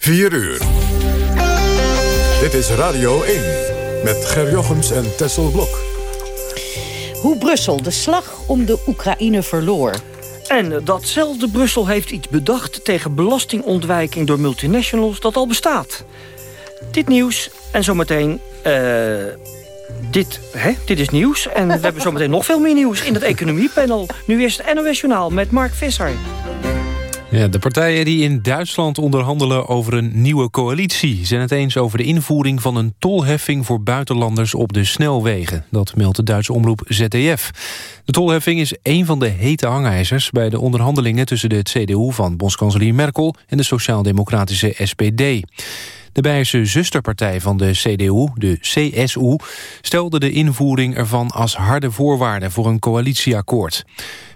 4 uur. Dit is Radio 1 met Ger Jochems en Tessel Blok. Hoe Brussel de slag om de Oekraïne verloor. En datzelfde Brussel heeft iets bedacht tegen belastingontwijking door multinationals dat al bestaat. Dit nieuws en zometeen... eh dit, hè, dit is nieuws. En we hebben zometeen nog veel meer nieuws in het economiepanel. Nu is het NOS Journaal met Mark Visser. Ja, de partijen die in Duitsland onderhandelen over een nieuwe coalitie... zijn het eens over de invoering van een tolheffing voor buitenlanders op de snelwegen. Dat meldt de Duitse omroep ZDF. De tolheffing is een van de hete hangijzers... bij de onderhandelingen tussen de CDU van bondskanselier Merkel... en de sociaal-democratische SPD. De Beierse zusterpartij van de CDU, de CSU... stelde de invoering ervan als harde voorwaarde voor een coalitieakkoord.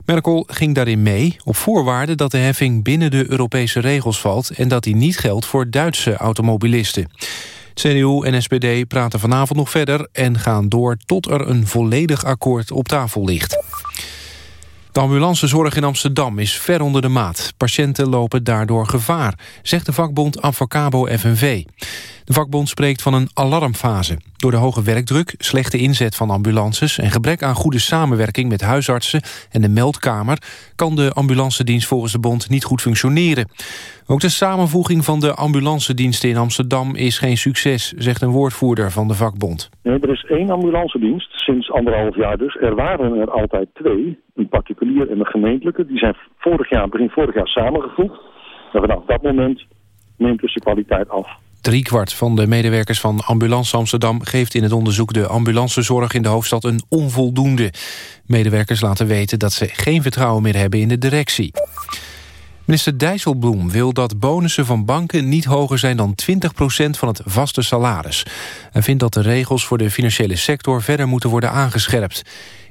Merkel ging daarin mee op voorwaarde dat de heffing binnen de Europese regels valt... en dat die niet geldt voor Duitse automobilisten. CDU en SPD praten vanavond nog verder en gaan door tot er een volledig akkoord op tafel ligt. De ambulancezorg in Amsterdam is ver onder de maat. Patiënten lopen daardoor gevaar, zegt de vakbond Avocabo FNV. De vakbond spreekt van een alarmfase. Door de hoge werkdruk, slechte inzet van ambulances... en gebrek aan goede samenwerking met huisartsen en de meldkamer... kan de ambulancedienst volgens de bond niet goed functioneren. Ook de samenvoeging van de ambulancediensten in Amsterdam is geen succes... zegt een woordvoerder van de vakbond. Nee, er is één ambulancedienst, sinds anderhalf jaar dus. Er waren er altijd twee, een particulier en een gemeentelijke. Die zijn vorig jaar, begin vorig jaar samengevoegd. En vanaf dat moment neemt dus de kwaliteit af. Driekwart van de medewerkers van Ambulance Amsterdam... geeft in het onderzoek de ambulancezorg in de hoofdstad een onvoldoende. Medewerkers laten weten dat ze geen vertrouwen meer hebben in de directie. Minister Dijsselbloem wil dat bonussen van banken niet hoger zijn dan 20% van het vaste salaris. Hij vindt dat de regels voor de financiële sector verder moeten worden aangescherpt.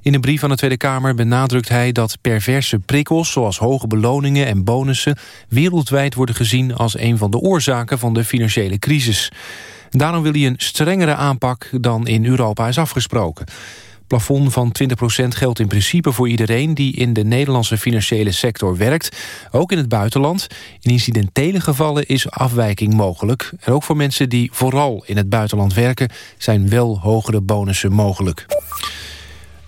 In een brief aan de Tweede Kamer benadrukt hij dat perverse prikkels... zoals hoge beloningen en bonussen wereldwijd worden gezien... als een van de oorzaken van de financiële crisis. Daarom wil hij een strengere aanpak dan in Europa is afgesproken. Plafond van 20% geldt in principe voor iedereen... die in de Nederlandse financiële sector werkt, ook in het buitenland. In incidentele gevallen is afwijking mogelijk. En ook voor mensen die vooral in het buitenland werken... zijn wel hogere bonussen mogelijk.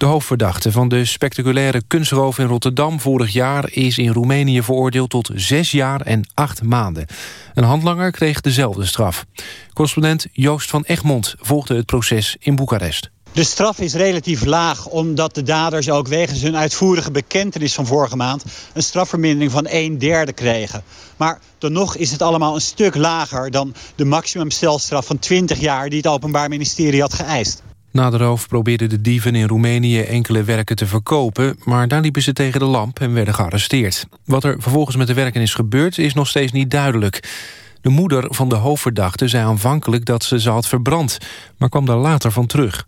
De hoofdverdachte van de spectaculaire kunstroof in Rotterdam vorig jaar... is in Roemenië veroordeeld tot zes jaar en acht maanden. Een handlanger kreeg dezelfde straf. Correspondent Joost van Egmond volgde het proces in Boekarest. De straf is relatief laag omdat de daders ook wegens hun uitvoerige bekentenis van vorige maand een strafvermindering van een derde kregen. Maar dan nog is het allemaal een stuk lager dan de maximumstelstraf van 20 jaar die het Openbaar Ministerie had geëist. Na de roof probeerden de dieven in Roemenië enkele werken te verkopen... maar daar liepen ze tegen de lamp en werden gearresteerd. Wat er vervolgens met de werken is gebeurd is nog steeds niet duidelijk. De moeder van de hoofdverdachte zei aanvankelijk dat ze ze had verbrand... maar kwam daar later van terug.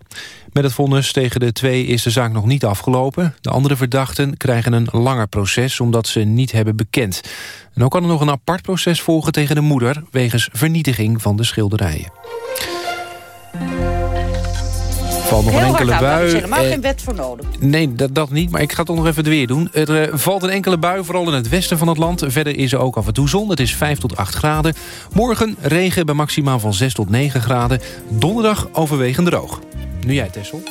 Met het vonnis tegen de twee is de zaak nog niet afgelopen. De andere verdachten krijgen een langer proces omdat ze niet hebben bekend. En ook kan er nog een apart proces volgen tegen de moeder... wegens vernietiging van de schilderijen. Valt nog Heel een enkele bui. zeggen, maar Eh, geen wet voor nodig. Nee, dat, dat niet, maar ik ga het toch nog even het weer doen. Er eh, valt een enkele bui, vooral in het westen van het land. Verder is er ook af en toe zon, het is 5 tot 8 graden. Morgen regen bij maximaal van 6 tot 9 graden. Donderdag overwegend droog. Nu jij, Tessel.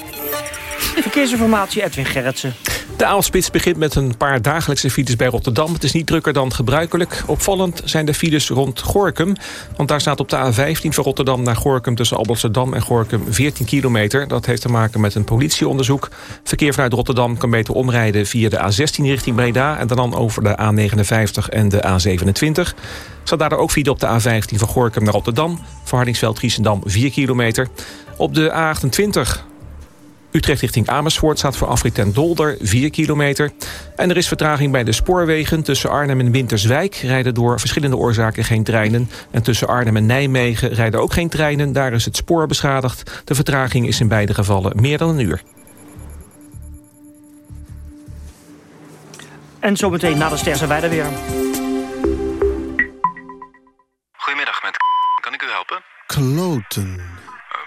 Verkeersinformatie Edwin Gerritsen. De aalspits begint met een paar dagelijkse files bij Rotterdam. Het is niet drukker dan gebruikelijk. Opvallend zijn de files rond Gorkum. Want daar staat op de A15 van Rotterdam naar Gorkum... tussen Alblasserdam en Gorkum 14 kilometer. Dat heeft te maken met een politieonderzoek. Verkeer vanuit Rotterdam kan beter omrijden via de A16 richting Breda... en dan over de A59 en de A27. Staat daar ook file op de A15 van Gorkum naar Rotterdam. Verhardingsveld-Giessendam 4 kilometer. Op de A28 Utrecht richting Amersfoort staat voor afrit ten Dolder 4 kilometer. En er is vertraging bij de spoorwegen. Tussen Arnhem en Winterswijk rijden door verschillende oorzaken geen treinen. En tussen Arnhem en Nijmegen rijden ook geen treinen. Daar is het spoor beschadigd. De vertraging is in beide gevallen meer dan een uur. En zometeen na de ster zijn wij er weer. Goedemiddag, met kan ik u helpen? Kloten.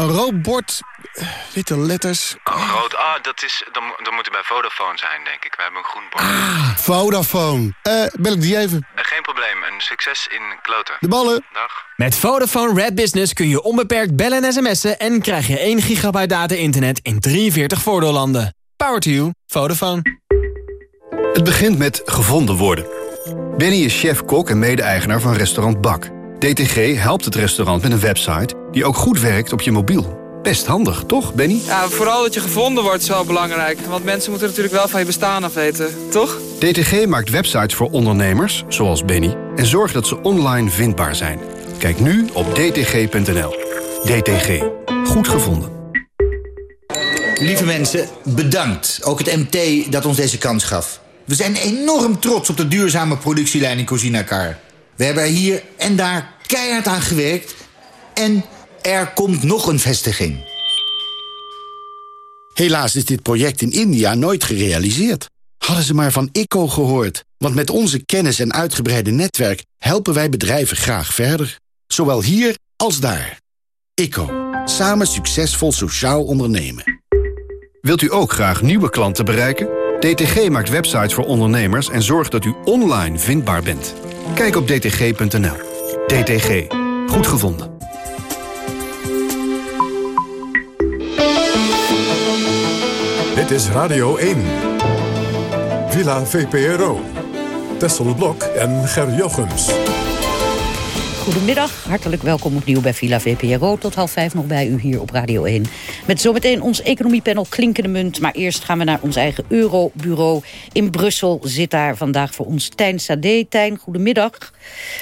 Een rood bord, eh, witte letters. Oh, rood. Ah, dat is... Dan, dan moet bij Vodafone zijn, denk ik. We hebben een groen bord. Ah, Vodafone. Eh, bel ik die even. Eh, geen probleem. Een succes in kloten. De ballen. Dag. Met Vodafone Red Business kun je onbeperkt bellen en sms'en... en krijg je 1 gigabyte data-internet in 43 voordeellanden. Power to you. Vodafone. Het begint met gevonden worden. Benny is chef-kok en mede-eigenaar van restaurant Bak. DTG helpt het restaurant met een website die ook goed werkt op je mobiel. Best handig, toch, Benny? Ja, vooral dat je gevonden wordt is wel belangrijk. Want mensen moeten natuurlijk wel van je bestaan af weten, toch? DTG maakt websites voor ondernemers, zoals Benny... en zorgt dat ze online vindbaar zijn. Kijk nu op dtg.nl. DTG. Goed gevonden. Lieve mensen, bedankt. Ook het MT dat ons deze kans gaf. We zijn enorm trots op de duurzame productielijn in Cozinacar. We hebben er hier en daar keihard aan gewerkt. En er komt nog een vestiging. Helaas is dit project in India nooit gerealiseerd. Hadden ze maar van ICO gehoord. Want met onze kennis en uitgebreide netwerk... helpen wij bedrijven graag verder. Zowel hier als daar. ICO. Samen succesvol sociaal ondernemen. Wilt u ook graag nieuwe klanten bereiken? DTG maakt websites voor ondernemers en zorgt dat u online vindbaar bent. Kijk op dtg.nl. DTG. Goed gevonden. Dit is Radio 1. Villa VPRO. Tessel Blok en Ger Jochems. Goedemiddag, hartelijk welkom opnieuw bij Villa VPRO. Tot half vijf nog bij u hier op Radio 1. Met zometeen ons economiepanel Klinkende Munt. Maar eerst gaan we naar ons eigen Eurobureau. In Brussel zit daar vandaag voor ons Tijn Sade. Tijn, goedemiddag.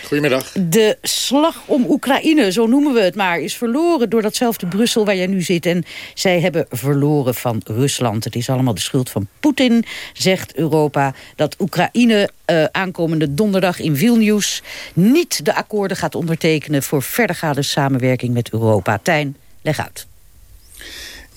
Goedemiddag. De slag om Oekraïne, zo noemen we het maar, is verloren door datzelfde Brussel waar jij nu zit. En zij hebben verloren van Rusland. Het is allemaal de schuld van Poetin, zegt Europa. Dat Oekraïne eh, aankomende donderdag in Vilnius niet de akkoorden gaat ondertekenen voor verdergaande samenwerking met Europa. Tijn, leg uit.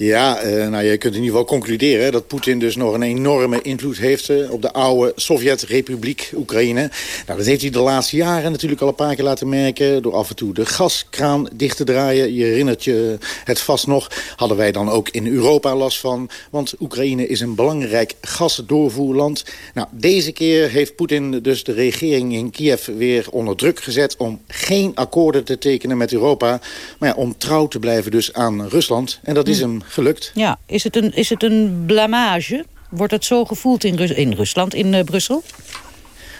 Ja, eh, nou, je kunt in ieder geval concluderen dat Poetin dus nog een enorme invloed heeft eh, op de oude Sovjet-republiek Oekraïne. Nou, dat heeft hij de laatste jaren natuurlijk al een paar keer laten merken door af en toe de gaskraan dicht te draaien. Je herinnert je het vast nog, hadden wij dan ook in Europa last van, want Oekraïne is een belangrijk gasdoorvoerland. Nou, deze keer heeft Poetin dus de regering in Kiev weer onder druk gezet om geen akkoorden te tekenen met Europa, maar ja, om trouw te blijven dus aan Rusland. En dat is Hm. hem gelukt. Ja, is het een, is het een blamage? Wordt het zo gevoeld in, Rus- in Rusland, in eh, Brussel?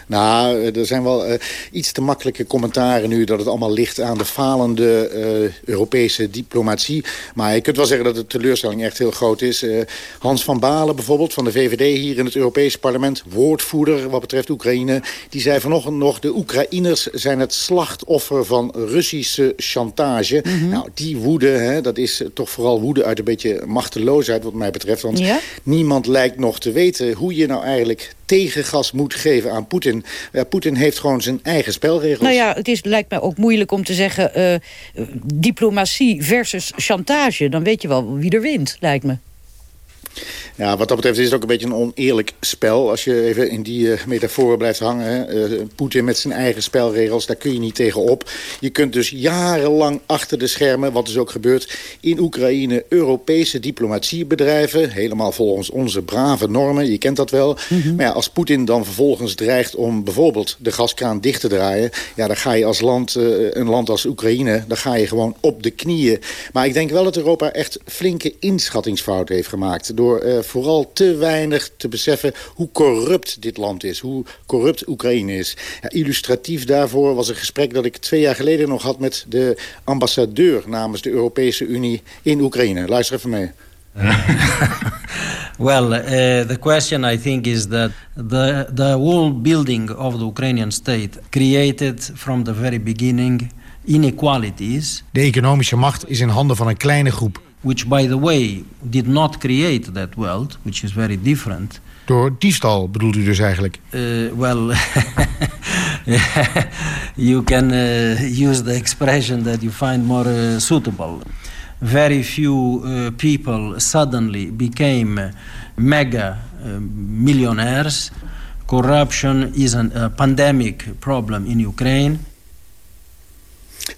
Nou, er zijn wel eh, iets te makkelijke commentaren nu... dat het allemaal ligt aan de falende eh, Europese diplomatie. Maar je kunt wel zeggen dat de teleurstelling echt heel groot is. Eh, Hans van Balen bijvoorbeeld van de VVD hier in het Europese parlement... woordvoerder wat betreft Oekraïne... die zei vanochtend nog... de Oekraïners zijn het slachtoffer van Russische chantage. Nou, die woede, hè, dat is toch vooral woede uit een beetje machteloosheid... wat mij betreft, want Ja? niemand lijkt nog te weten... hoe je nou eigenlijk tegengas moet geven aan Poetin. Ja, Poetin heeft gewoon zijn eigen spelregels. Nou ja, het is, lijkt mij ook moeilijk om te zeggen... eh, diplomatie versus chantage. Dan weet je wel wie er wint, lijkt me. Ja, wat dat betreft is het ook een beetje een oneerlijk spel. Als je even in die uh, metaforen blijft hangen. Uh, Poetin met zijn eigen spelregels, daar kun je niet tegen op. Je kunt dus jarenlang achter de schermen, wat dus ook gebeurt... in Oekraïne Europese diplomatie bedrijven. Helemaal volgens onze brave normen, je kent dat wel. Maar ja, als Poetin dan vervolgens dreigt om bijvoorbeeld de gaskraan dicht te draaien... ja, dan ga je als land, uh, een land als Oekraïne, dan ga je gewoon op de knieën. Maar ik denk wel dat Europa echt flinke inschattingsfout heeft gemaakt... door vooral te weinig te beseffen hoe corrupt dit land is. Hoe corrupt Oekraïne is. Ja, illustratief daarvoor was een gesprek dat ik twee jaar geleden nog had... met de ambassadeur namens de Europese Unie in Oekraïne. Luister even mee. well, uh, the question I think is that the, the whole building of the Ukrainian state created from the very beginning inequalities. De economische macht is in handen van een kleine groep. Which, by the way, did not create that world, which is very different. Door diefstal bedoelt u dus eigenlijk? Uh, well, you can uh, use the expression that you find more uh, suitable. Very few people suddenly became mega millionaires. Corruption is an, a pandemic problem in Ukraine.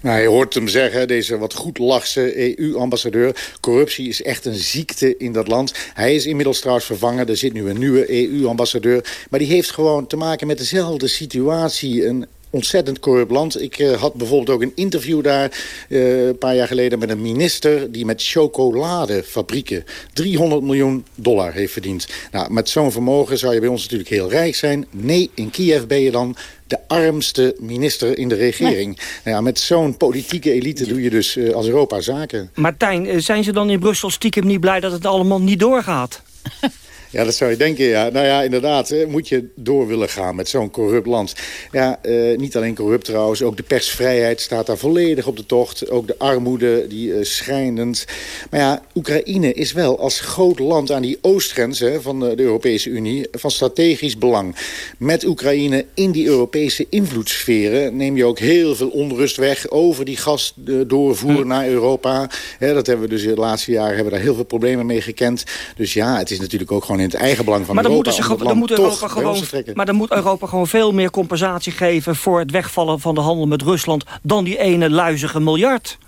Nou, je hoort hem zeggen, deze wat goed lachse EU-ambassadeur... corruptie is echt een ziekte in dat land. Hij is inmiddels trouwens vervangen. Er zit nu een nieuwe EU-ambassadeur. Maar die heeft gewoon te maken met dezelfde situatie. Ontzettend corrupt land. Ik uh, had bijvoorbeeld ook een interview daar uh, een paar jaar geleden met een minister die met chocoladefabrieken 300 miljoen dollar heeft verdiend. Nou, met zo'n vermogen zou je bij ons natuurlijk heel rijk zijn. Nee, in Kiev ben je dan de armste minister in de regering. Nou ja, met zo'n politieke elite doe je dus uh, als Europa zaken. Martijn, zijn ze dan in Brussel stiekem niet blij dat het allemaal niet doorgaat? Ja, dat zou je denken, ja. Nou ja, inderdaad, moet je door willen gaan met zo'n corrupt land. Ja, uh, niet alleen corrupt trouwens, ook de persvrijheid staat daar volledig op de tocht. Ook de armoede, die uh, schijnend. Maar ja, Oekraïne is wel als groot land aan die oostgrens hè, van de, de Europese Unie... van strategisch belang. Met Oekraïne in die Europese invloedssferen neem je ook heel veel onrust weg... over die gasdoorvoer hm. naar Europa. Dat hebben we dus de laatste jaren hebben we daar heel veel problemen mee gekend. Dus ja, het is natuurlijk ook gewoon in het eigen belang van maar dan Europa. Moeten ze, dan moet Europa gewoon, maar dan moet Europa gewoon veel meer compensatie geven... voor het wegvallen van de handel met Rusland... dan die ene luizige miljard.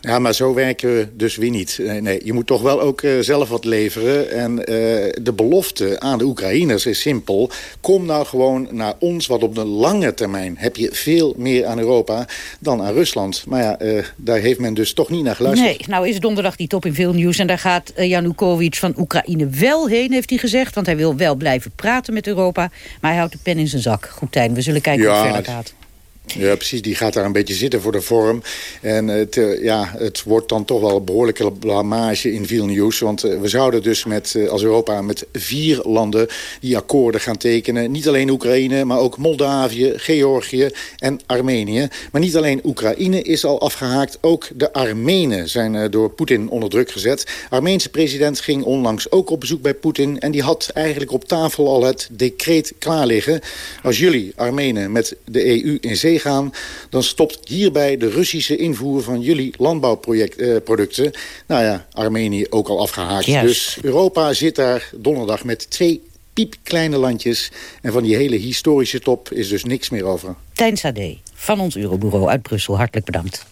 Ja, maar zo werken we dus weer niet. Nee, je moet toch wel ook uh, zelf wat leveren. En uh, de belofte aan de Oekraïners is simpel. Kom nou gewoon naar ons, wat op de lange termijn... heb je veel meer aan Europa dan aan Rusland. Maar ja, uh, daar heeft men dus toch niet naar geluisterd. Nee, nou is donderdag die top in veel nieuws... en daar gaat Janukovic van Oekraïne wel heen, heeft hij gezegd. Want hij wil wel blijven praten met Europa. Maar hij houdt de pen in zijn zak. Goed, Tijn, we zullen kijken ja, hoe het verder gaat. Ja, precies. Die gaat daar een beetje zitten voor de vorm. En het, uh, ja, het wordt dan toch wel een behoorlijke blamage in Vilnius. Want uh, we zouden dus met, uh, als Europa met vier landen die akkoorden gaan tekenen. Niet alleen Oekraïne, maar ook Moldavië, Georgië en Armenië. Maar niet alleen Oekraïne is al afgehaakt. Ook de Armenen zijn door Poetin onder druk gezet. Armeense president ging onlangs ook op bezoek bij Poetin. En die had eigenlijk op tafel al het decreet klaar liggen. Als jullie, Armenen, met de EU in zee gaan... dan stopt hierbij de Russische invoer van jullie landbouwproducten. Eh, nou ja, Armenië ook al afgehaakt. Dus Europa zit daar donderdag met twee piepkleine landjes. En van die hele historische top is dus niks meer over. Tijn Sade van ons Eurobureau uit Brussel, hartelijk bedankt.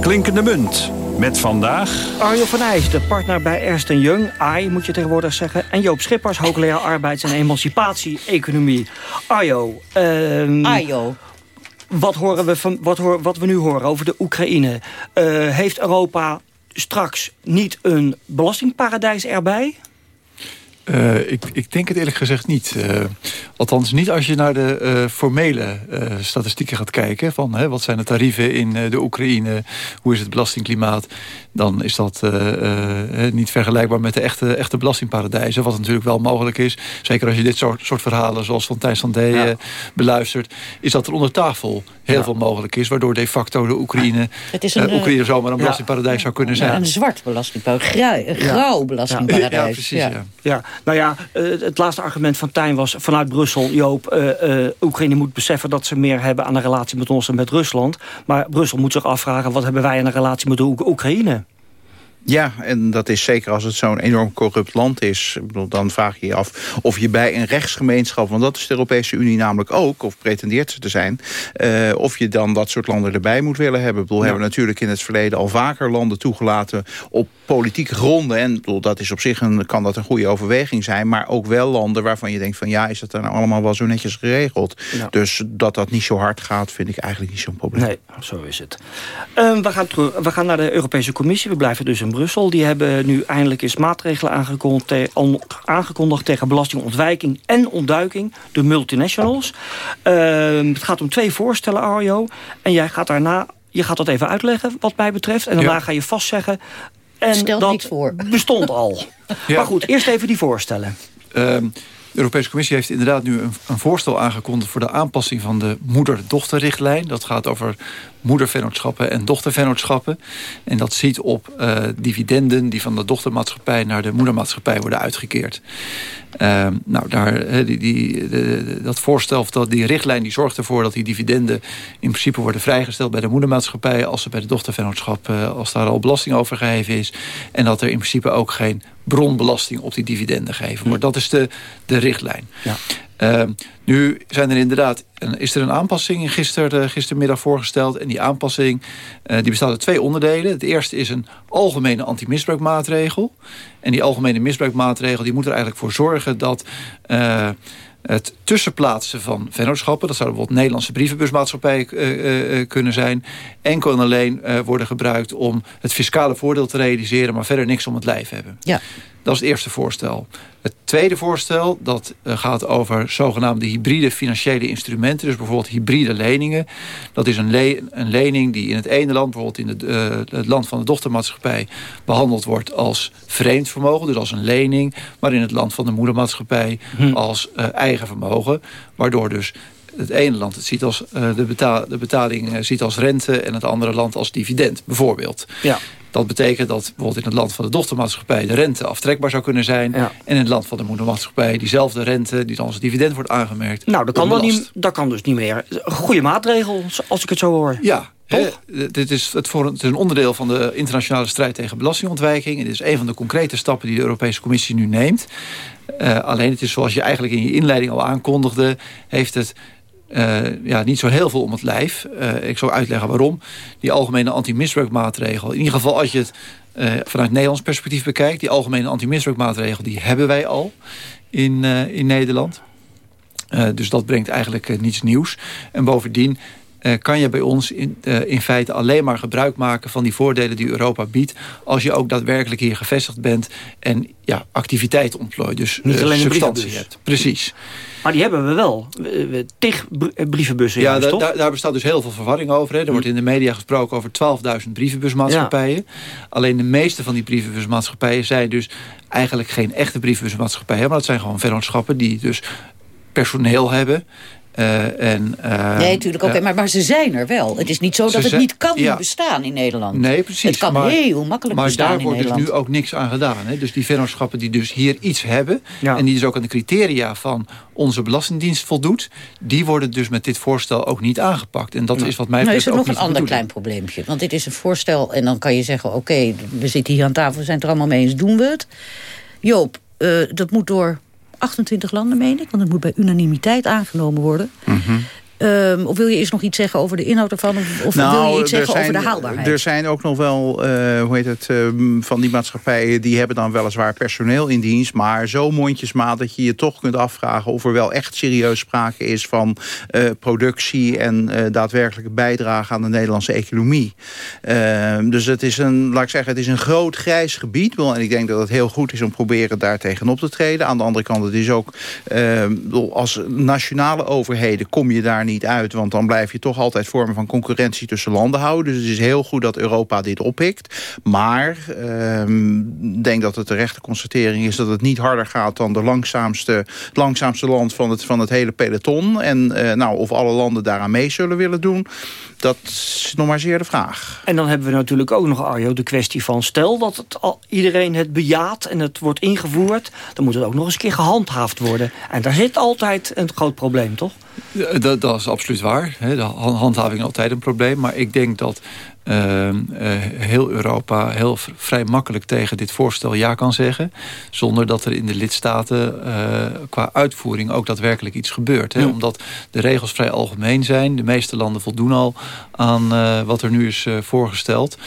Klinkende munt. Met vandaag... Arjo van IJs, de partner bij Ernst Young, AI moet je tegenwoordig zeggen... en Joop Schippers, hoogleraar arbeids- en emancipatie-economie. Arjo... Uh, Arjo. Wat, horen we van, wat, hoor, wat we nu horen over de Oekraïne... Uh, heeft Europa straks niet een belastingparadijs erbij? Uh, ik, ik, denk het eerlijk gezegd niet. Uh, althans niet als je naar de uh, formele statistieken gaat kijken. Van hè, wat zijn de tarieven in de Oekraïne? Hoe is het belastingklimaat? Dan is dat niet vergelijkbaar met de echte, echte belastingparadijzen. Wat natuurlijk wel mogelijk is. Zeker als je dit soort, soort verhalen zoals van Thijs Sandé ja. beluistert. Is dat er onder tafel heel ja. veel mogelijk is. Waardoor de facto de Oekraïne, het is een, Oekraïne zomaar een belastingparadijs zou kunnen zijn. Een zwart belastingparadijs. Een grauw belastingparadijs. Ja, precies. ja. Nou ja, uh, het laatste argument van Tijn was vanuit Brussel... Joop, uh, uh, Oekraïne moet beseffen dat ze meer hebben aan een relatie met ons... en met Rusland. Maar Brussel moet zich afvragen... wat hebben wij aan een relatie met Oekraïne? Ja, en dat is zeker als het zo'n enorm corrupt land is. Ik bedoel, dan vraag je je af of je bij een rechtsgemeenschap... want dat is de Europese Unie namelijk ook, of pretendeert ze te zijn... Uh, of je dan dat soort landen erbij moet willen hebben. Ik bedoel, ja. hebben we natuurlijk in het verleden al vaker landen toegelaten... op politieke gronden. En bedoel, dat is op zich een, kan dat een goede overweging zijn. Maar ook wel landen waarvan je denkt van... ja, is dat dan nou allemaal wel zo netjes geregeld? Ja. Dus dat dat niet zo hard gaat, vind ik eigenlijk niet zo'n probleem. Nee, zo is het. Um, we, gaan we gaan naar de Europese Commissie. We blijven dus in Brussel. Die hebben nu eindelijk eens maatregelen aangekondigd, te, on, aangekondigd tegen belastingontwijking en ontduiking. De multinationals. Uh, het gaat om twee voorstellen, Arjo. En jij gaat daarna, je gaat dat even uitleggen wat mij betreft. En daarna ja. ga je vastzeggen. En Stel dat niks voor. bestond al. ja. Maar goed, eerst even die voorstellen. Uh, De Europese Commissie heeft inderdaad nu een, een voorstel aangekondigd... voor de aanpassing van de moeder-dochterrichtlijn. Dat gaat over moedervennootschappen en dochtervennootschappen. En dat ziet op uh, dividenden die van de dochtermaatschappij... naar de moedermaatschappij worden uitgekeerd. Uh, nou, daar, die, die, de, dat voorstel of dat, die richtlijn die zorgt ervoor dat die dividenden in principe worden vrijgesteld bij de moedermaatschappij als ze bij de dochtervennootschap uh, als daar al belasting over geheven is. En dat er in principe ook geen bronbelasting op die dividenden geven. Maar dat is de, de richtlijn. Ja. Uh, nu zijn er inderdaad, is er een aanpassing gister, uh, gistermiddag voorgesteld. En die aanpassing uh, die bestaat uit twee onderdelen. Het eerste is een algemene antimisbruikmaatregel. En die algemene misbruikmaatregel die moet er eigenlijk voor zorgen dat... Uh, het tussenplaatsen van vennootschappen... dat zouden bijvoorbeeld Nederlandse brievenbusmaatschappijen kunnen zijn... enkel en alleen uh, worden gebruikt om het fiscale voordeel te realiseren... maar verder niks om het lijf hebben. Ja. Dat is het eerste voorstel. Het tweede voorstel dat gaat over zogenaamde hybride financiële instrumenten. Dus bijvoorbeeld hybride leningen. Dat is een, le een lening die in het ene land, bijvoorbeeld in het, uh, het land van de dochtermaatschappij... behandeld wordt als vreemd vermogen, dus als een lening. Maar in het land van de moedermaatschappij hm. als uh, eigen vermogen. Waardoor dus het ene land het ziet als, uh, de, betaal, de betaling ziet als rente... en het andere land als dividend, bijvoorbeeld. Ja. Dat betekent dat bijvoorbeeld in het land van de dochtermaatschappij... de rente aftrekbaar zou kunnen zijn. Ja. En in het land van de moedermaatschappij diezelfde rente... die dan als dividend wordt aangemerkt. Nou, dat kan, dan niet, dat kan dus niet meer. Goede maatregel, als ik het zo hoor. Ja, He, dit is het, voor, het is een onderdeel van de internationale strijd tegen belastingontwijking. Het is een van de concrete stappen die de Europese Commissie nu neemt. Uh, alleen het is zoals je eigenlijk in je inleiding al aankondigde... heeft het uh, ja, niet zo heel veel om het lijf. Uh, ik zal uitleggen waarom. Die algemene anti-misbruikmaatregel. In ieder geval als je het uh, vanuit Nederlands perspectief bekijkt. Die algemene anti-misbruikmaatregel die hebben wij al in, in Nederland. dus dat brengt eigenlijk niets nieuws. En bovendien kan je bij ons in, in feite alleen maar gebruik maken van die voordelen die Europa biedt. Als je ook daadwerkelijk hier gevestigd bent en ja, activiteit ontplooit. Dus Niet alleen substantie hebt. Precies. Maar die hebben we wel. Tig brievenbussen. Ja, juist, da daar bestaat dus heel veel verwarring over. Hè. Er hm. wordt in de media gesproken over 12.000 brievenbusmaatschappijen. Ja. Alleen de meeste van die brievenbusmaatschappijen zijn dus eigenlijk geen echte brievenbusmaatschappijen. Maar dat zijn gewoon vennootschappen die dus personeel hebben. Uh, en, uh, nee, natuurlijk ook. Okay, maar, maar ze zijn er wel. Het is niet zo dat het niet kan ja. bestaan in Nederland. Nee, precies. Het kan maar, heel makkelijk maar bestaan in Nederland. Maar daar wordt dus nu ook niks aan gedaan. Hè? Dus die vennootschappen die dus hier iets hebben... Ja. en die dus ook aan de criteria van onze belastingdienst voldoet... die worden dus met dit voorstel ook niet aangepakt. En dat ja. is wat mij nou, betreft is er nog een ander klein probleempje. Want dit is een voorstel en dan kan je zeggen... oké, okay, we zitten hier aan tafel, we zijn het er allemaal mee eens, doen we het. Joop, uh, dat moet door 28 landen, meen ik. Want het moet bij unanimiteit aangenomen worden. -hmm. Um, of wil je eerst nog iets zeggen over de inhoud ervan? Of, of nou, wil je iets zeggen zijn, over de haalbaarheid? Er zijn ook nog wel, uh, hoe heet het, uh, van die maatschappijen... die hebben dan weliswaar personeel in dienst... maar zo mondjesmaat dat je je toch kunt afvragen... of er wel echt serieus sprake is van uh, productie... en daadwerkelijke bijdrage aan de Nederlandse economie. Ehm, dus het is een, laat ik zeggen, het is een groot grijs gebied. En ik denk dat het heel goed is om proberen daar tegenop te treden. Aan de andere kant, het is ook... ehm, als nationale overheden kom je daar niet uit. Want dan blijf je toch altijd vormen van concurrentie tussen landen houden. Dus het is heel goed dat Europa dit oppikt. Maar ik uh, denk dat het de rechte constatering is... dat het niet harder gaat dan de langzaamste, langzaamste land van het, van het hele peloton. En uh, nou, of alle landen daaraan mee zullen willen doen... dat is nog maar zeer de vraag. En dan hebben we natuurlijk ook nog, Arjo, de kwestie van... stel dat het al, iedereen het bejaat en het wordt ingevoerd... dan moet het ook nog eens een keer gehandhaafd worden. En daar zit altijd een groot probleem, toch? Dat, dat, is absoluut waar. De handhaving is altijd een probleem. Maar ik denk dat uh, uh, heel Europa heel vrij makkelijk tegen dit voorstel ja kan zeggen. Zonder dat er in de lidstaten uh, qua uitvoering ook daadwerkelijk iets gebeurt. Hè? Ja. Omdat de regels vrij algemeen zijn. De meeste landen voldoen al aan wat er nu is voorgesteld.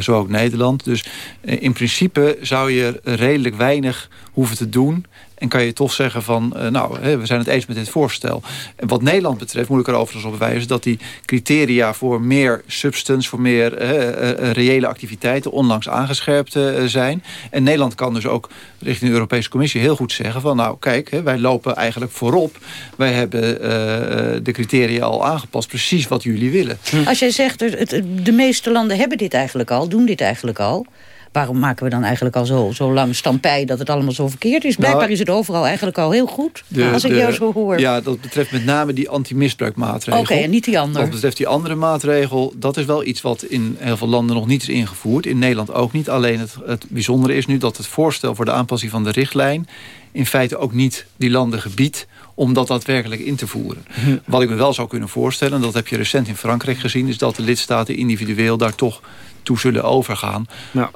zo ook Nederland. Dus in principe zou je redelijk weinig hoeven te doen en kan je toch zeggen van, uh, nou, hè, we zijn het eens met dit voorstel. En wat Nederland betreft moet ik er overigens op wijzen... dat die criteria voor meer substance, voor meer uh, uh, reële activiteiten... onlangs aangescherpt zijn. En Nederland kan dus ook richting de Europese Commissie heel goed zeggen... van nou, kijk, hè, wij lopen eigenlijk voorop. Wij hebben de criteria al aangepast, precies wat jullie willen. Als jij zegt, de meeste landen hebben dit eigenlijk al, doen dit eigenlijk al... waarom maken we dan eigenlijk al zo, zo lang stampij... dat het allemaal zo verkeerd is? Blijkbaar Nou, is het overal eigenlijk al heel goed, De- als ik de- jou zo hoor. Ja, dat betreft met name die anti-misbruikmaatregel. Oké, en niet die andere. Wat betreft die andere maatregel, dat is wel iets wat in heel veel landen nog niet is ingevoerd. In Nederland ook niet. Alleen het, het bijzondere is nu dat het voorstel voor de aanpassing van de richtlijn... in feite ook niet die landen gebiedt om dat daadwerkelijk in te voeren. Hm. Wat ik me wel zou kunnen voorstellen, en dat heb je recent in Frankrijk gezien... is dat de lidstaten individueel daar toch toe zullen overgaan.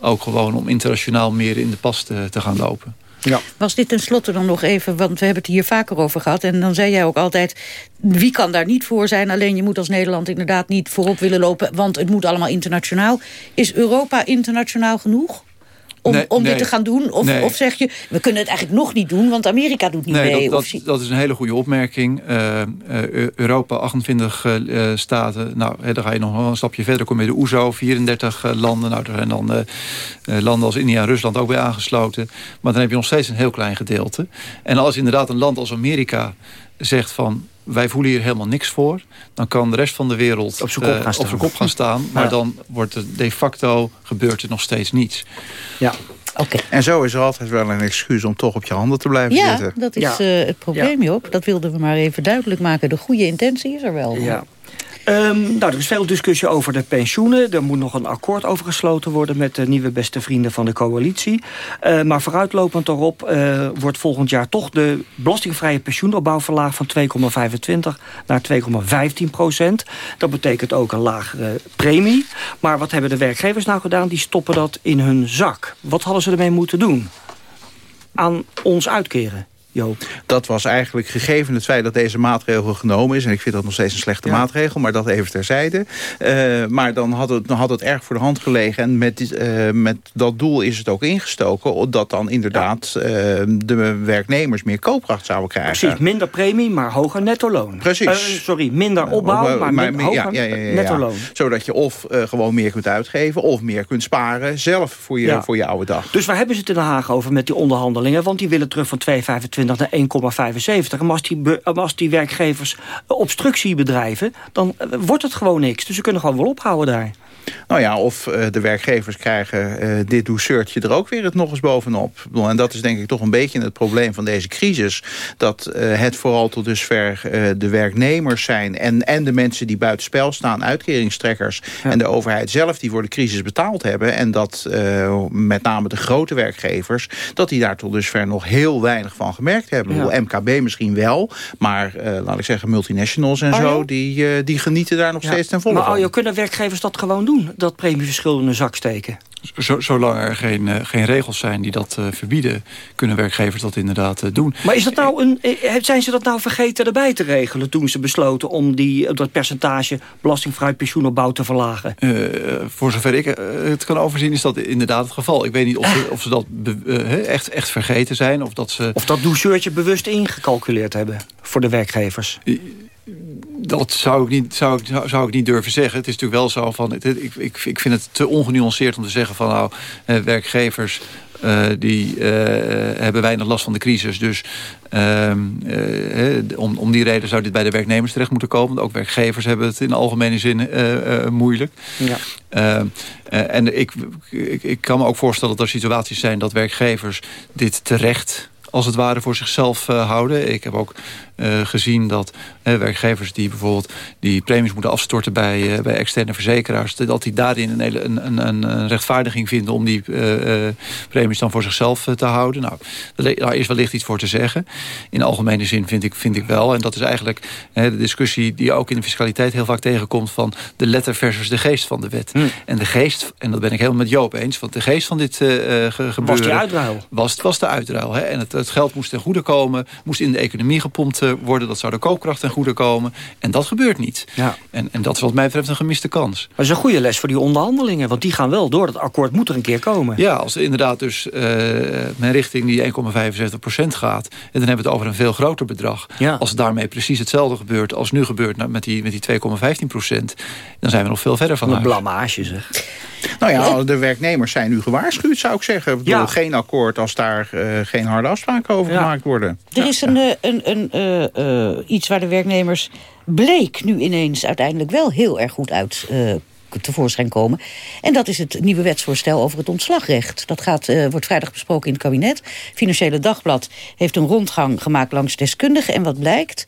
Ook gewoon om internationaal meer in de pas te, te gaan lopen. Ja. Was dit tenslotte dan nog even, want we hebben het hier vaker over gehad... en dan zei jij ook altijd, wie kan daar niet voor zijn... alleen je moet als Nederland inderdaad niet voorop willen lopen... want het moet allemaal internationaal. Is Europa internationaal genoeg? Om, Nee, om nee. dit te gaan doen? Of, Nee. of zeg je, we kunnen het eigenlijk nog niet doen... want Amerika doet niet mee? dat, of dat, dat is een hele goede opmerking. Eh, eh, Europa, 28 eh, staten. Nou, hè, dan ga je nog een stapje verder. kom je de OESO, 34 eh, landen. Nou, er zijn dan landen als India en Rusland ook bij aangesloten. Maar dan heb je nog steeds een heel klein gedeelte. En als inderdaad een land als Amerika zegt van... wij voelen hier helemaal niks voor... dan kan de rest van de wereld Op z'n kop eh, gaan staan. op zijn kop gaan staan. Maar Ja. dan wordt er de facto gebeurt er nog steeds niets. Ja. En zo is er altijd wel een excuus om toch op je handen te blijven Ja, zitten. dat is eh, het probleem, Joop. Dat wilden we maar even duidelijk maken. De goede intentie is er wel. Ja. Ehm, nou, er is veel discussie over de pensioenen. Er moet nog een akkoord over gesloten worden... met de nieuwe beste vrienden van de coalitie. Eh, maar vooruitlopend daarop eh, wordt volgend jaar toch... de belastingvrije pensioenopbouw verlaagd van 2,25 naar 2,15 procent. Dat betekent ook een lagere premie. Maar wat hebben de werkgevers nou gedaan? Die stoppen dat in hun zak. Wat hadden ze ermee moeten doen? Aan ons uitkeren, Dat was eigenlijk gegeven het feit dat deze maatregel genomen is. En ik vind dat nog steeds een slechte maatregel, maar dat even terzijde. Eh, maar dan had, het, dan had het erg voor de hand gelegen. En met, eh, met dat doel is het ook ingestoken. Dat dan inderdaad eh, de werknemers meer koopkracht zouden krijgen. Precies, minder premie, maar hoger netto-loon. Precies. Eh, sorry, minder opbouw, maar, min- hoger ja, ja. netto-loon. Zodat je of gewoon meer kunt uitgeven... of meer kunt sparen zelf voor je, voor je oude dag. Dus waar hebben ze het in Den Haag over met die onderhandelingen? Want die willen terug van 2,25 naar 1,75. En als die, als die werkgevers obstructie bedrijven... dan eh, wordt het gewoon niks. Dus ze kunnen gewoon wel ophouden daar. Nou ja, of eh, de werkgevers krijgen eh, dit douceurtje er ook weer het nog eens bovenop. En dat is denk ik toch een beetje het probleem van deze crisis. Dat eh, het vooral tot dusver de werknemers zijn... En, en de mensen die buitenspel staan, uitkeringstrekkers... en de overheid zelf die voor de crisis betaald hebben. En dat met name de grote werkgevers... dat die daar tot dusver nog heel weinig van gemerkt hebben. Ja. MKB misschien wel, maar laat ik zeggen multinationals en Arjo? zo... Die, die genieten daar nog Ja. steeds ten volle Maar van. Arjo, kunnen werkgevers dat gewoon doen? Dat premieverschil in hun zak steken? Zo- zolang er geen, eh, geen regels zijn die dat eh, verbieden... kunnen werkgevers dat inderdaad eh, doen. Maar is dat nou een, zijn ze dat nou vergeten erbij te regelen... toen ze besloten om die, dat percentage belastingvrij pensioenopbouw te verlagen? Voor zover ik het kan overzien is dat inderdaad het geval. Ik weet niet of ze, of ze dat echt, echt vergeten zijn. Of dat ze... Of dat douceurtje bewust ingecalculeerd hebben voor de werkgevers? Dat zou ik, niet, zou, ik, zou- ik niet durven zeggen. Het is natuurlijk wel zo van... Het, ik, ik, ik vind het te ongenuanceerd om te zeggen van... nou, eh, werkgevers eh, die eh, hebben weinig last van de crisis. Dus ehm, eh, eh, om, om die reden zou dit bij de werknemers terecht moeten komen. Want ook werkgevers hebben het in algemene zin eh, eh, moeilijk. Ja. Ehm, eh, en ik, ik, ik kan me ook voorstellen dat er situaties zijn... dat werkgevers dit terecht als het ware voor zichzelf houden. Ik heb ook eh, gezien dat werkgevers die bijvoorbeeld die premies moeten afstorten bij, eh, bij externe verzekeraars, dat die daarin een, hele, een, een, een- rechtvaardiging vinden om die eh, premies dan voor zichzelf te houden. Nou, daar is wellicht iets voor te zeggen. In algemene zin vind ik, vind ik wel. En dat is eigenlijk de discussie die ook in de fiscaliteit heel vaak tegenkomt van de letter versus de geest van de wet. En de geest, en dat ben ik helemaal met Joop eens, want de geest van dit ge- gebeuren... die uitruil? Was, was de uitruil. Hè? En het, het geld moest ten goede komen, moest in de economie gepompt worden. Dat zou de koopkracht ten goede komen. En dat gebeurt niet. Ja. En, en dat is wat mij betreft een gemiste kans. Dat is een goede les voor die onderhandelingen. Want die gaan wel door. Dat akkoord moet er een keer komen. Ja, als er inderdaad dus eh men richting die 1,75% gaat... en dan hebben we het over een veel groter bedrag. Als daarmee precies hetzelfde gebeurt als nu gebeurt... nou, met die, met die 2,15%, dan zijn we nog veel verder van Een blamage zeg. Nou ja, de werknemers zijn nu gewaarschuwd, zou ik zeggen. Ik bedoel, Ja. geen akkoord als daar eh, geen harde afspraken over Ja. gemaakt worden. Er is een, eh, een, een, eh, iets waar de werknemers bleek nu ineens uiteindelijk wel heel erg goed uit tevoorschijn komen. En dat is het nieuwe wetsvoorstel over het ontslagrecht. Dat gaat, uh, wordt vrijdag besproken in het kabinet. Financiële Dagblad heeft een rondgang gemaakt langs deskundigen. En wat blijkt?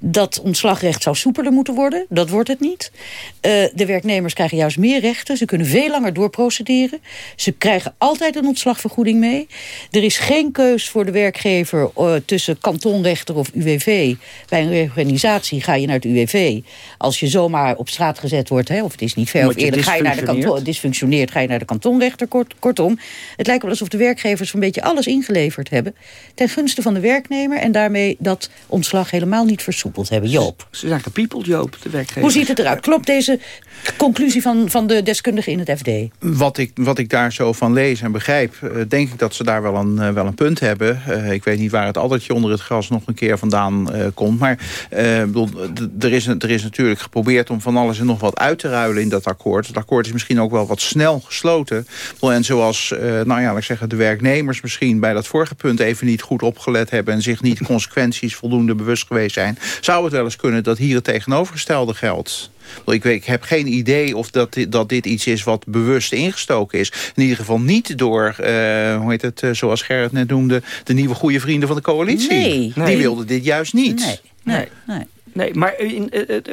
Dat ontslagrecht zou soepeler moeten worden. Dat wordt het niet. Uh, de werknemers krijgen juist meer rechten. Ze kunnen veel langer doorprocederen. Ze krijgen altijd een ontslagvergoeding mee. Er is geen keus voor de werkgever uh, tussen kantonrechter of UWV. Bij een reorganisatie ga je naar het UWV. Als je zomaar op straat gezet wordt, hè, of het is niet ver of eerlijk, ga je naar de kanton, dysfunctioneert, ga je naar de kantonrechter. Kort, kortom, het lijkt wel alsof de werkgevers een beetje alles ingeleverd hebben. Ten gunste van de werknemer en daarmee dat ontslag helemaal niet versoepeld hebben. Joop. Ze zijn gepiepeld, Joop, de werkgever. Hoe ziet het eruit? Klopt deze conclusie van, van de deskundigen in het FD? Wat ik, wat ik daar zo van lees en begrijp, uh, denk ik dat ze daar wel een, uh, wel een punt hebben. Uh, ik weet niet waar het addertje onder het gras nog een keer vandaan komt. Maar bedoel, er, is, er is natuurlijk geprobeerd om van alles en nog wat uit te ruilen in dat akkoord. Het akkoord is misschien ook wel wat snel gesloten. En zoals nou ja, ik zeggen, de werknemers misschien bij dat vorige punt even niet goed opgelet hebben... en zich niet consequenties voldoende bewust geweest zijn... zou het wel eens kunnen dat hier het tegenovergestelde geldt. Ik, weet, ik heb geen idee of dat dit, dat dit iets is wat bewust ingestoken is. In ieder geval niet door, uh, hoe heet het, uh, zoals Gerrit net noemde... de nieuwe goede vrienden van de coalitie. Nee. Die wilden dit juist niet. Nee, nee, nee. Nee, maar in,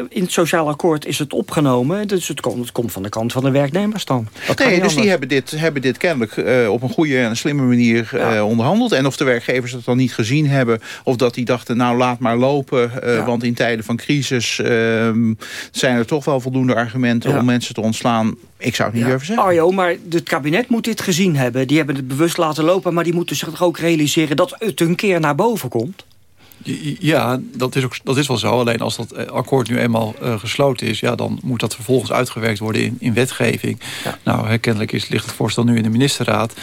in het sociaal akkoord is het opgenomen. Dus het komt, het komt van de kant van de werknemers dan. Dat nee, dus die hebben dit, hebben dit kennelijk uh, op een goede en slimme manier uh, ja. onderhandeld. En of de werkgevers het dan niet gezien hebben... of dat die dachten, nou laat maar lopen. Uh, ja. Want in tijden van crisis ehm, zijn er toch wel voldoende argumenten... Ja. om mensen te ontslaan. Ik zou het niet durven zeggen. Arjo, maar het kabinet moet dit gezien hebben. Die hebben het bewust laten lopen... maar die moeten zich toch ook realiseren dat het een keer naar boven komt? Ja, dat is, ook, dat is wel zo. Alleen als dat eh, akkoord nu eenmaal uh, gesloten is... Ja, dan moet dat vervolgens uitgewerkt worden in, in wetgeving. Ja. Nou, kennelijk is, ligt het voorstel nu in de ministerraad.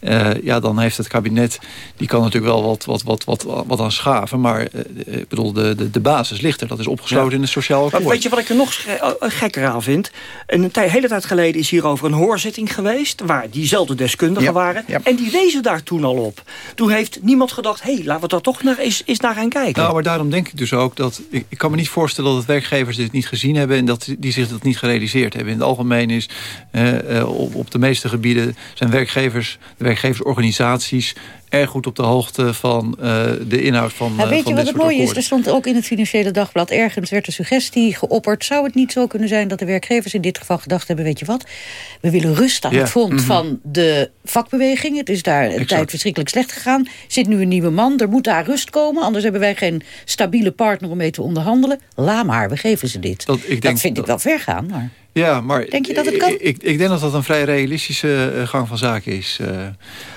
Uh, ja, dan heeft het kabinet... die kan natuurlijk wel wat, wat, wat, wat, wat aan schaven. Maar ik bedoel, de, de, de basis ligt er. Dat is opgesloten ja. in het sociaal akkoord. Maar weet je wat ik er nog gekker aan vind? Een hele tijd geleden is hierover een hoorzitting geweest... waar diezelfde deskundigen waren. En die wezen daar toen al op. Toen heeft niemand gedacht... hé, hey, laten we daar toch naar, eens, eens naar gaan Nou, maar daarom denk ik dus ook dat... Ik, ik, kan me niet voorstellen dat werkgevers dit niet gezien hebben... en dat die zich dat niet gerealiseerd hebben. In het algemeen is uh, uh, op, op de meeste gebieden zijn werkgevers... de werkgeversorganisaties erg goed op de hoogte van uh, de inhoud van nou, Weet van je wat het mooie is? Er stond ook in het Financiële Dagblad... ergens werd de suggestie geopperd... zou het niet zo kunnen zijn dat de werkgevers in dit geval gedacht hebben... weet je wat, we willen rust aan ja. het front mm -hmm. van de vakbeweging. Het is daar een exact. tijd verschrikkelijk slecht gegaan. zit nu een nieuwe man, er moet daar rust komen... anders hebben wij geen stabiele partner om mee te onderhandelen. Laat maar, we geven ze dit. Dat, ik dat vind dat... ik wel ver gaan, maar... Ja, maar denk je dat het kan? Ik, ik, denk dat dat een vrij realistische uh, gang van zaken is. Uh,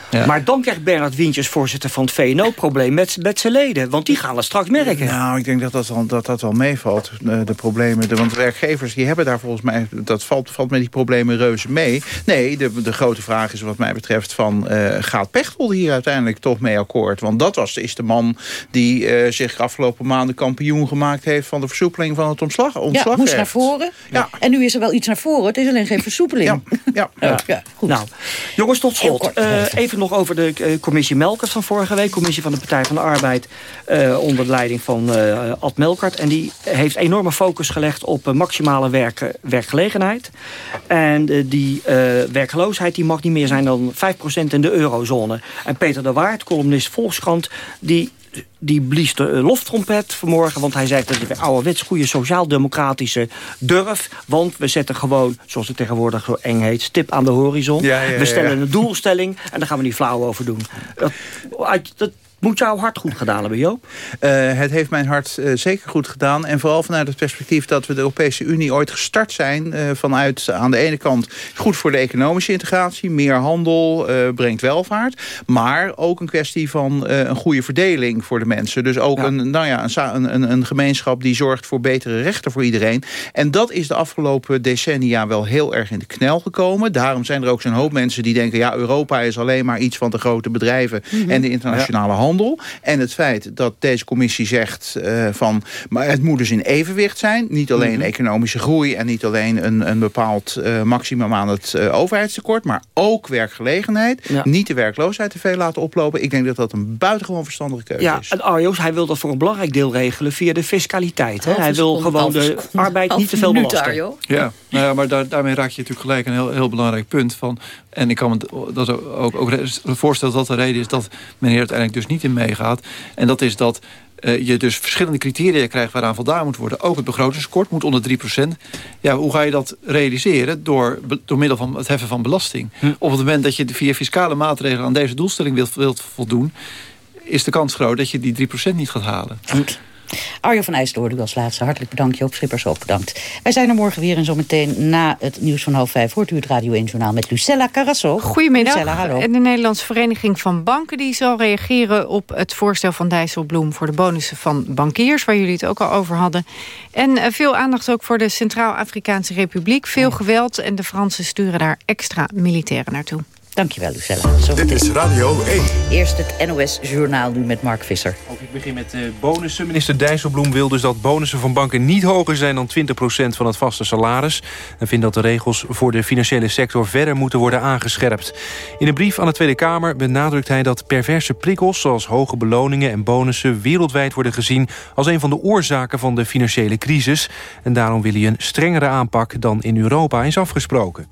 ja. Maar dan krijgt Bernard Wientjes, voorzitter van het VNO-probleem... Met, met zijn leden, want die gaan het straks merken. Nou, ik denk dat dat, wel, dat, dat wel meevalt, de, de problemen. De, want werkgevers die hebben daar volgens mij... dat valt, valt met die problemen reuze mee. Nee, de, de grote vraag is wat mij betreft van... Uh, gaat Pechtel hier uiteindelijk toch mee akkoord? Want dat was, is de man die uh, zich afgelopen maanden kampioen gemaakt heeft... van de versoepeling van het omslag, ontslagrecht. Ja, moest naar voren. Ja. En nu is er wel iets naar voren. Het is alleen geen versoepeling. Ja, ja. ja. goed. Nou, jongens, tot slot. Uh, even nog over de uh, commissie Melkert van vorige week. Commissie van de Partij van de Arbeid uh, onder de leiding van uh, Ad Melkert. En die heeft enorme focus gelegd op maximale werk, werkgelegenheid. En die werkloosheid die mag niet meer zijn dan 5% in de eurozone. En Peter de Waard, columnist Volkskrant, die die blies de loftrompet vanmorgen. Want hij zei dat het weer ouderwets goede sociaal-democratische durf. Want we zetten gewoon, zoals het tegenwoordig zo eng heet... stip aan de horizon. Ja, ja, ja, we stellen een doelstelling en daar gaan we niet flauw over doen. Dat, dat moet jouw hart goed gedaan hebben, Joop? Uh, het heeft mijn hart uh, zeker goed gedaan. En vooral vanuit het perspectief dat we de Europese Unie ooit gestart zijn... Uh, vanuit aan de ene kant goed voor de economische integratie. Meer handel brengt welvaart. Maar ook een kwestie van een goede verdeling voor de mensen. Dus ook ja. een, nou ja, een, een, een, gemeenschap die zorgt voor betere rechten voor iedereen. En dat is de afgelopen decennia wel heel erg in de knel gekomen. Daarom zijn er ook zo'n hoop mensen die denken... ja, Europa is alleen maar iets van de grote bedrijven... Mm -hmm. en de internationale handel handel. En het feit dat deze commissie zegt uh, van... maar het moet dus in evenwicht zijn. Niet alleen mm -hmm. economische groei en niet alleen een, een bepaald uh, maximum aan het uh, overheidstekort... maar ook werkgelegenheid. Ja. Niet de werkloosheid te veel laten oplopen. Ik denk dat dat een buitengewoon verstandige keuze ja, is. En Arjo's, hij wil dat voor een belangrijk deel regelen via de fiscaliteit. Hè? Hij wil gewoon de arbeid niet te veel belasten. Ja, nou ja, maar daar, daarmee raak je natuurlijk gelijk een heel, heel belangrijk punt van. En ik kan me dat ook, ook voorstellen dat de reden is dat meneer uiteindelijk dus niet in meegaat. En dat is dat uh, je dus verschillende criteria krijgt waaraan voldaan moet worden. Ook het begrotingskort moet onder 3%. Ja, hoe ga je dat realiseren? Door, door middel van het heffen van belasting. Hm. Op het moment dat je via fiscale maatregelen aan deze doelstelling wilt, wilt voldoen... is de kans groot dat je die 3% niet gaat halen. Goed. Arjo van IJsselhoorn, u als laatste. Hartelijk bedankt. Joop Schippers ook bedankt. Wij zijn er morgen weer en zometeen na het nieuws van half vijf... hoort u het Radio 1 Journaal met Lucella Carasso. Goedemiddag. Lucella, hallo. En de Nederlandse Vereniging van Banken... die zal reageren op het voorstel van Dijsselbloem... voor de bonussen van bankiers, waar jullie het ook al over hadden. En veel aandacht ook voor de Centraal-Afrikaanse Republiek. Veel geweld en de Fransen sturen daar extra militairen naartoe. Dankjewel, Lucella. Zo Dit is Radio 1. Eerst het NOS-journaal nu met Mark Visser. Ook ik begin met uh, bonussen. Minister Dijsselbloem wil dus dat bonussen van banken niet hoger zijn dan 20% van het vaste salaris. En vindt dat de regels voor de financiële sector verder moeten worden aangescherpt. In een brief aan de Tweede Kamer benadrukt hij dat perverse prikkels... zoals hoge beloningen en bonussen wereldwijd worden gezien... als een van de oorzaken van de financiële crisis. En daarom wil hij een strengere aanpak dan in Europa is afgesproken.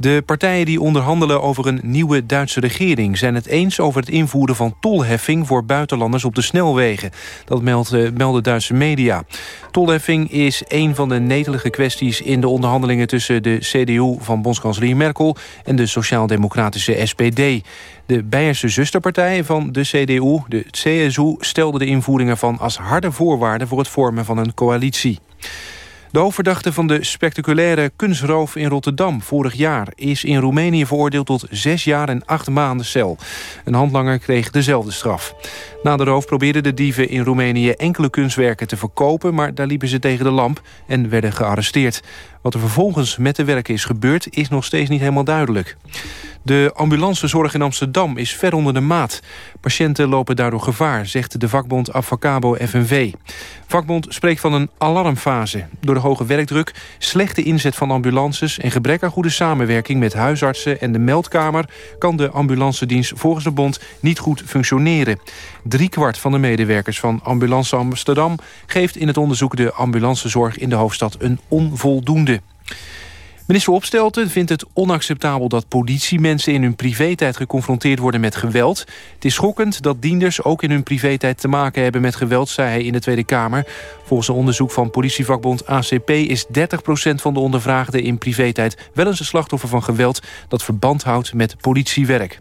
De partijen die onderhandelen over een nieuwe Duitse regering... zijn het eens over het invoeren van tolheffing voor buitenlanders op de snelwegen. Dat melden, melden Duitse media. Tolheffing is een van de netelige kwesties in de onderhandelingen... tussen de CDU van bondskanselier Merkel en de sociaal-democratische SPD. De Beierse zusterpartij van de CDU, de CSU... stelde de invoering ervan als harde voorwaarde... voor het vormen van een coalitie. De hoofdverdachte van de spectaculaire kunstroof in Rotterdam vorig jaar... is in Roemenië veroordeeld tot zes jaar en acht maanden cel. Een handlanger kreeg dezelfde straf. Na de roof probeerden de dieven in Roemenië enkele kunstwerken te verkopen... maar daar liepen ze tegen de lamp en werden gearresteerd. Wat er vervolgens met de werken is gebeurd is nog steeds niet helemaal duidelijk. De ambulancezorg in Amsterdam is ver onder de maat. Patiënten lopen daardoor gevaar, zegt de vakbond Avacabo FNV. Vakbond spreekt van een alarmfase. Door de hoge werkdruk, slechte inzet van ambulances... en gebrek aan goede samenwerking met huisartsen en de meldkamer... kan de ambulancedienst volgens de bond niet goed functioneren. Driekwart van de medewerkers van Ambulance Amsterdam... geeft in het onderzoek de ambulancezorg in de hoofdstad een onvoldoende. Minister Opstelten vindt het onacceptabel dat politiemensen in hun privé-tijd geconfronteerd worden met geweld. Het is schokkend dat dienders ook in hun privé-tijd te maken hebben met geweld, zei hij in de Tweede Kamer. Volgens een onderzoek van politievakbond ACP is 30% van de ondervraagden in privé-tijd wel eens een slachtoffer van geweld dat verband houdt met politiewerk.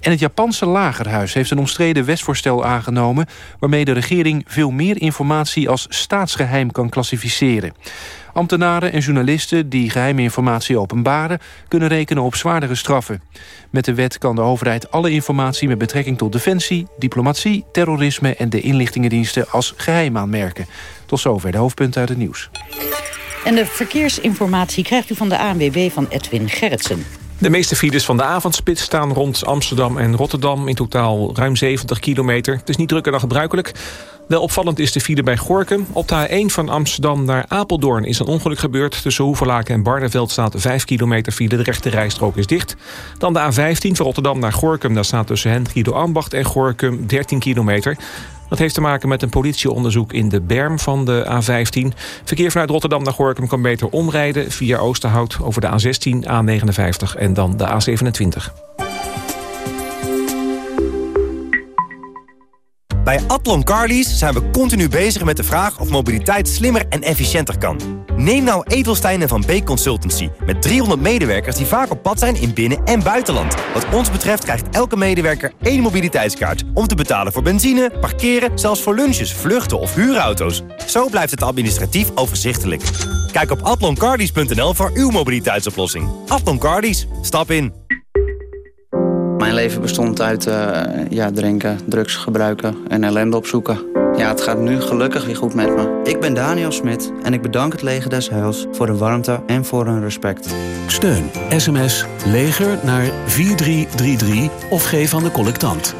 En het Japanse lagerhuis heeft een omstreden wetsvoorstel aangenomen... waarmee de regering veel meer informatie als staatsgeheim kan klassificeren. Ambtenaren en journalisten die geheime informatie openbaren... kunnen rekenen op zwaardere straffen. Met de wet kan de overheid alle informatie met betrekking tot defensie... diplomatie, terrorisme en de inlichtingendiensten als geheim aanmerken. Tot zover de hoofdpunten uit het nieuws. En de verkeersinformatie krijgt u van de ANWB van Edwin Gerritsen. De meeste files van de avondspits staan rond Amsterdam en Rotterdam. In totaal ruim 70 kilometer. Het is niet drukker dan gebruikelijk. Wel opvallend is de file bij Gorkum. Op de A1 van Amsterdam naar Apeldoorn is een ongeluk gebeurd. Tussen Hoevelaken en Barneveld staat 5 kilometer file. De rechte rijstrook is dicht. Dan de A15 van Rotterdam naar Gorkum. Daar staat tussen Hendrido Ambacht en Gorkum 13 kilometer. Dat heeft te maken met een politieonderzoek in de berm van de A15. Verkeer vanuit Rotterdam naar Gorkum kan beter omrijden... via Oosterhout over de A16, A59 en dan de A27. Bij Atlon Carlies zijn we continu bezig met de vraag of mobiliteit slimmer en efficiënter kan. Neem nou Edelstein en Van Beek Consultancy met 300 medewerkers die vaak op pad zijn in binnen- en buitenland. Wat ons betreft krijgt elke medewerker één mobiliteitskaart om te betalen voor benzine, parkeren, zelfs voor lunches, vluchten of huurauto's. Zo blijft het administratief overzichtelijk. Kijk op atloncardies.nl voor uw mobiliteitsoplossing. Atlon Cardies, stap in. Mijn leven bestond uit uh, ja, drinken, drugs gebruiken en ellende opzoeken. Ja, het gaat nu gelukkig weer goed met me. Ik ben Daniel Smit en ik bedank het Leger des Heils voor de warmte en voor hun respect. Steun sms leger naar 4333 of geef aan de collectant.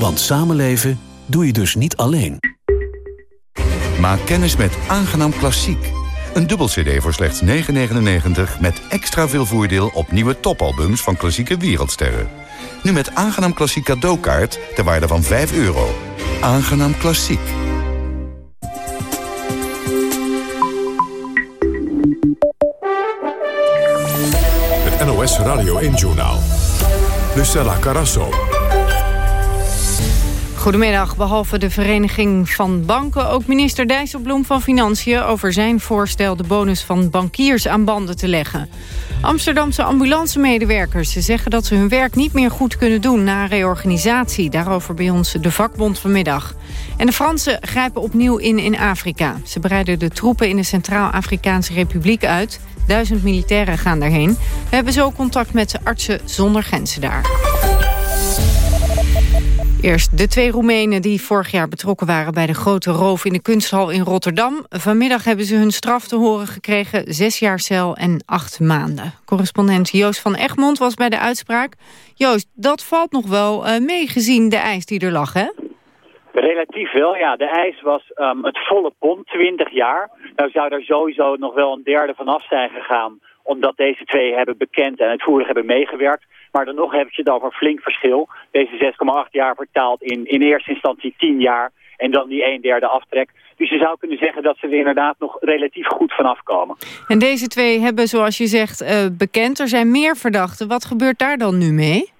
Want samenleven doe je dus niet alleen. Maak kennis met Aangenaam Klassiek. Een dubbel cd voor slechts 9,99 met extra veel voordeel op nieuwe topalbums van klassieke wereldsterren. Nu met Aangenaam Klassiek cadeaukaart ter waarde van 5 euro. Aangenaam Klassiek. Het NOS Radio 1-journaal. Lucella Carasso. Goedemiddag. Behalve de Vereniging van Banken... ook minister Dijsselbloem van Financiën over zijn voorstel... de bonus van bankiers aan banden te leggen. Amsterdamse ambulancemedewerkers ze zeggen dat ze hun werk niet meer goed kunnen doen... na reorganisatie. Daarover bij ons de vakbond vanmiddag. En de Fransen grijpen opnieuw in in Afrika. Ze breiden de troepen in de Centraal-Afrikaanse Republiek uit... Duizend militairen gaan daarheen. We hebben zo contact met de artsen zonder grenzen daar. Eerst de twee Roemenen die vorig jaar betrokken waren... bij de grote roof in de kunsthal in Rotterdam. Vanmiddag hebben ze hun straf te horen gekregen. Zes jaar cel en acht maanden. Correspondent Joost van Egmond was bij de uitspraak. Joost, dat valt nog wel uh, mee gezien de eis die er lag, hè? Relatief wel, ja. De eis was um, het volle pond, 20 jaar. Nou zou er sowieso nog wel een derde vanaf zijn gegaan... omdat deze twee hebben bekend en uitvoerig hebben meegewerkt. Maar dan nog heb je het over een flink verschil. Deze 6,8 jaar vertaald in, in eerste instantie 10 jaar... en dan die een derde aftrek. Dus je zou kunnen zeggen dat ze er inderdaad nog relatief goed vanaf komen. En deze twee hebben, zoals je zegt, uh, bekend. Er zijn meer verdachten. Wat gebeurt daar dan nu mee?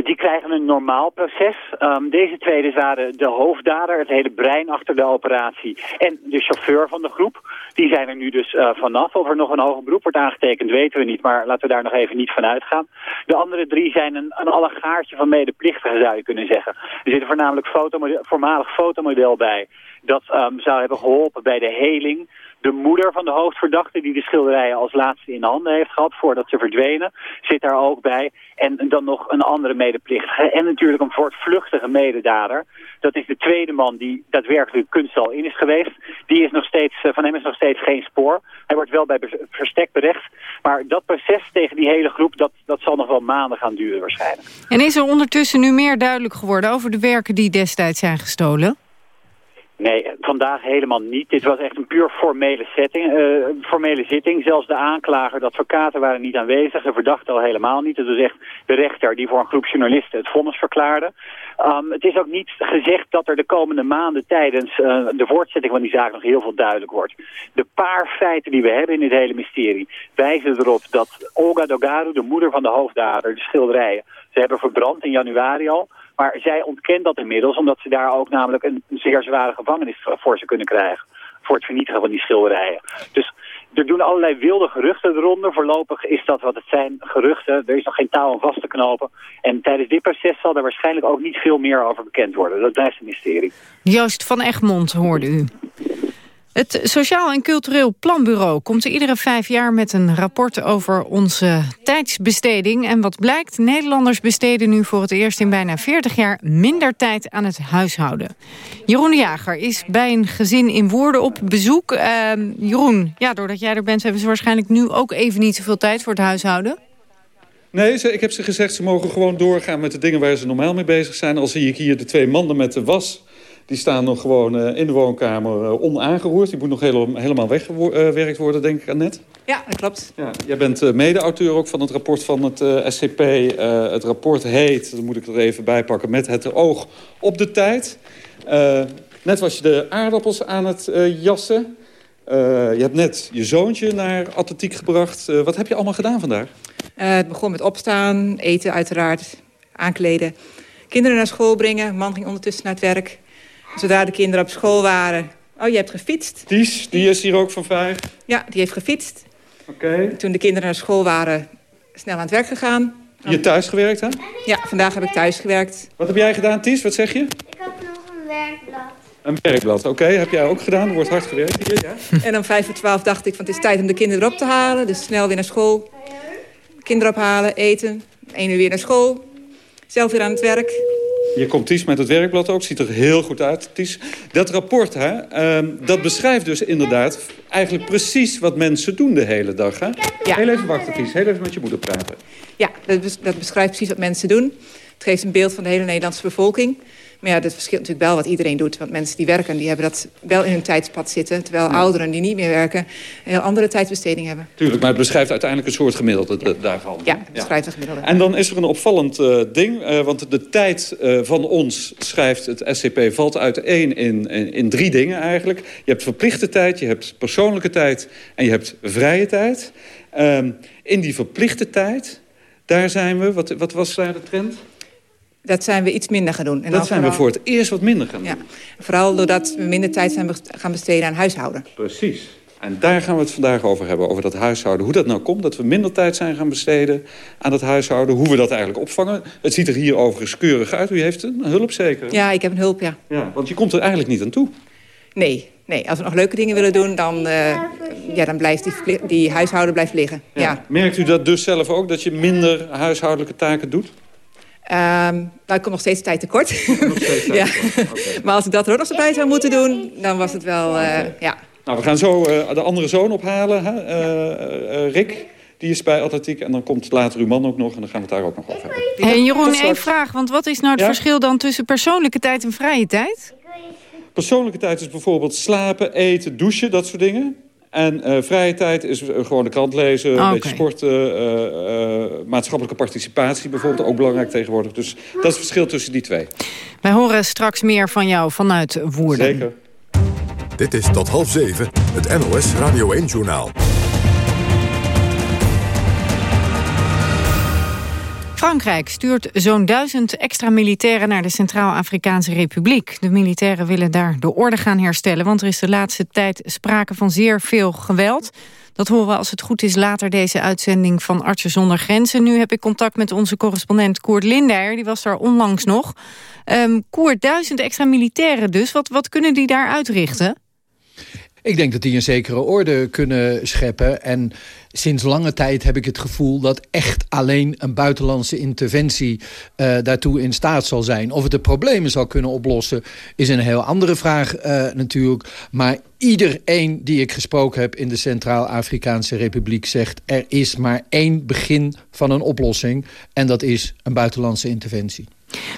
Die krijgen een normaal proces. Um, deze twee dus waren de hoofddader, het hele brein achter de operatie... en de chauffeur van de groep. Die zijn er nu dus uh, vanaf. Of er nog een hoger beroep wordt aangetekend, weten we niet. Maar laten we daar nog even niet van uitgaan. De andere drie zijn een, een allegaartje van medeplichtigen, zou je kunnen zeggen. Er zit er voornamelijk fotomodel, voormalig fotomodel bij... dat um, zou hebben geholpen bij de heling de moeder van de hoofdverdachte, die de schilderijen als laatste in handen heeft gehad voordat ze verdwenen, zit daar ook bij. En dan nog een andere medeplichtige. En natuurlijk een voortvluchtige mededader. Dat is de tweede man die daadwerkelijk kunststal in is geweest. Die is nog steeds, van hem is nog steeds geen spoor. Hij wordt wel bij verstek berecht. Maar dat proces tegen die hele groep, dat, dat zal nog wel maanden gaan duren waarschijnlijk. En is er ondertussen nu meer duidelijk geworden over de werken die destijds zijn gestolen? Nee, vandaag helemaal niet. Dit was echt een puur formele, setting, uh, formele zitting. Zelfs de aanklager, de advocaten waren niet aanwezig. De verdachte al helemaal niet. Het was echt de rechter die voor een groep journalisten het vonnis verklaarde. Um, het is ook niet gezegd dat er de komende maanden tijdens uh, de voortzetting van die zaak nog heel veel duidelijk wordt. De paar feiten die we hebben in dit hele mysterie wijzen erop dat Olga Dogaru, de moeder van de hoofddader, de schilderijen, ze hebben verbrand in januari al. Maar zij ontkent dat inmiddels, omdat ze daar ook namelijk een zeer zware gevangenis voor ze kunnen krijgen. Voor het vernietigen van die schilderijen. Dus er doen allerlei wilde geruchten eronder. Voorlopig is dat wat het zijn, geruchten. Er is nog geen touw aan vast te knopen. En tijdens dit proces zal er waarschijnlijk ook niet veel meer over bekend worden. Dat blijft een mysterie. Joost van Egmond hoorde u. Het Sociaal en Cultureel Planbureau komt er iedere vijf jaar met een rapport over onze tijdsbesteding. En wat blijkt, Nederlanders besteden nu voor het eerst in bijna 40 jaar minder tijd aan het huishouden. Jeroen de Jager is bij een gezin in Woerden op bezoek. Uh, Jeroen, ja, doordat jij er bent hebben ze waarschijnlijk nu ook even niet zoveel tijd voor het huishouden. Nee, ze, ik heb ze gezegd ze mogen gewoon doorgaan met de dingen waar ze normaal mee bezig zijn. Al zie ik hier de twee mannen met de was die staan nog gewoon uh, in de woonkamer uh, onaangeroerd. Die moet nog heel, helemaal weggewerkt worden, denk ik, Annette. Ja, dat klopt. Ja, jij bent uh, mede-auteur ook van het rapport van het SCP. het rapport heet, dat moet ik er even bij pakken, met het oog op de tijd. net was je de aardappels aan het jassen. je hebt net je zoontje naar atletiek gebracht. wat heb je allemaal gedaan vandaag? het begon met opstaan, eten uiteraard, aankleden. Kinderen naar school brengen. Man ging ondertussen naar het werk. Zodra de kinderen op school waren... Oh, je hebt gefietst. Ties, die is hier ook van vijf? Ja, die heeft gefietst. Oké. Okay. Toen de kinderen naar school waren, snel aan het werk gegaan. Je thuis gewerkt, hè? Ja, vandaag heb ik thuis gewerkt. Wat heb jij gedaan, Ties? Wat zeg je? Ik heb nog een werkblad. Een werkblad, oké. Okay. Heb jij ook gedaan? Er wordt hard gewerkt hier, ja? en om vijf voor twaalf dacht ik, van het is tijd om de kinderen op te halen. Dus snel weer naar school. Kinderen ophalen, eten. Eén uur weer naar school. Zelf weer aan het werk. Je komt Ties met het werkblad ook, ziet er heel goed uit, Ties. Dat rapport, hè, uh, dat beschrijft dus inderdaad eigenlijk precies wat mensen doen de hele dag. Hè? Ja. Heel even wachten, Ties. Heel even met je moeder praten. Ja, dat, bes- dat beschrijft precies wat mensen doen. Het geeft een beeld van de hele Nederlandse bevolking. Maar ja, dat verschilt natuurlijk wel wat iedereen doet. Want mensen die werken, die hebben dat wel in hun tijdspad zitten. Terwijl ouderen die niet meer werken, een heel andere tijdsbesteding hebben. Tuurlijk, maar het beschrijft uiteindelijk een soort gemiddelde da- daarvan. Ja, het beschrijft een gemiddelde. En dan is er een opvallend eh, ding, eh, want de tijd eh, van ons, schrijft het SCP, valt uiteen in, in, in drie dingen eigenlijk. Je hebt verplichte tijd, je hebt persoonlijke tijd en je hebt vrije tijd. Ehm, in die verplichte tijd, daar zijn we, wat, wat was daar de trend? Dat zijn we iets minder gaan doen. En dat zijn we voor het eerst wat minder gaan doen. Ja, vooral doordat we minder tijd zijn gaan besteden aan huishouden. Precies. En daar gaan we het vandaag over hebben, over dat huishouden. Hoe dat nou komt, dat we minder tijd zijn gaan besteden aan dat huishouden. Hoe we dat eigenlijk opvangen. Het ziet er hier overigens keurig uit. U heeft een hulp zeker? Ja, ik heb een hulp, ja. Ja, want je komt er eigenlijk niet aan toe. Nee, nee. Als we nog leuke dingen willen doen, dan, eh, ja, dan blijft die, die huishouden blijft liggen. Ja. Merkt u dat dus zelf ook, dat je minder huishoudelijke taken doet? Ehm, nou, ik kom nog steeds tijd tekort. ja. Maar als ik dat er ook nog eens bij zou moeten doen, dan was het wel, eh, ja. Nou, we gaan zo eh, de andere zoon ophalen, hè? Eh, eh, Rick. Die is bij atletiek en dan komt later uw man ook nog... en dan gaan we het daar ook nog over hebben. Hey, Jeroen, één vraag. Want wat is nou het Ja? verschil dan tussen persoonlijke tijd en vrije tijd? Persoonlijke tijd is bijvoorbeeld slapen, eten, douchen, dat soort dingen. En eh, vrije tijd is eh, gewoon de krant lezen, een Oké. beetje sporten... eh, eh, maatschappelijke participatie bijvoorbeeld, ook belangrijk tegenwoordig. Dus dat is het verschil tussen die twee. Wij horen straks meer van jou vanuit Woerden. Zeker. Dit is tot half zeven het NOS Radio 1-journaal. Frankrijk stuurt zo'n duizend extra militairen naar de Centraal-Afrikaanse Republiek. De militairen willen daar de orde gaan herstellen, want er is de laatste tijd sprake van zeer veel geweld. Dat horen we als het goed is later deze uitzending van Artsen zonder Grenzen. Nu heb ik contact met onze correspondent Koert Lindeyer, die was daar onlangs nog. Ehm Koert, duizend extra militairen dus, wat, wat kunnen die daar uitrichten? Ik denk dat die een zekere orde kunnen scheppen. En sinds lange tijd heb ik het gevoel dat echt alleen een buitenlandse interventie eh, daartoe in staat zal zijn. Of het de problemen zal kunnen oplossen, is een heel andere vraag eh, natuurlijk. Maar iedereen die ik gesproken heb in de Centraal-Afrikaanse Republiek zegt... er is maar één begin van een oplossing en dat is een buitenlandse interventie.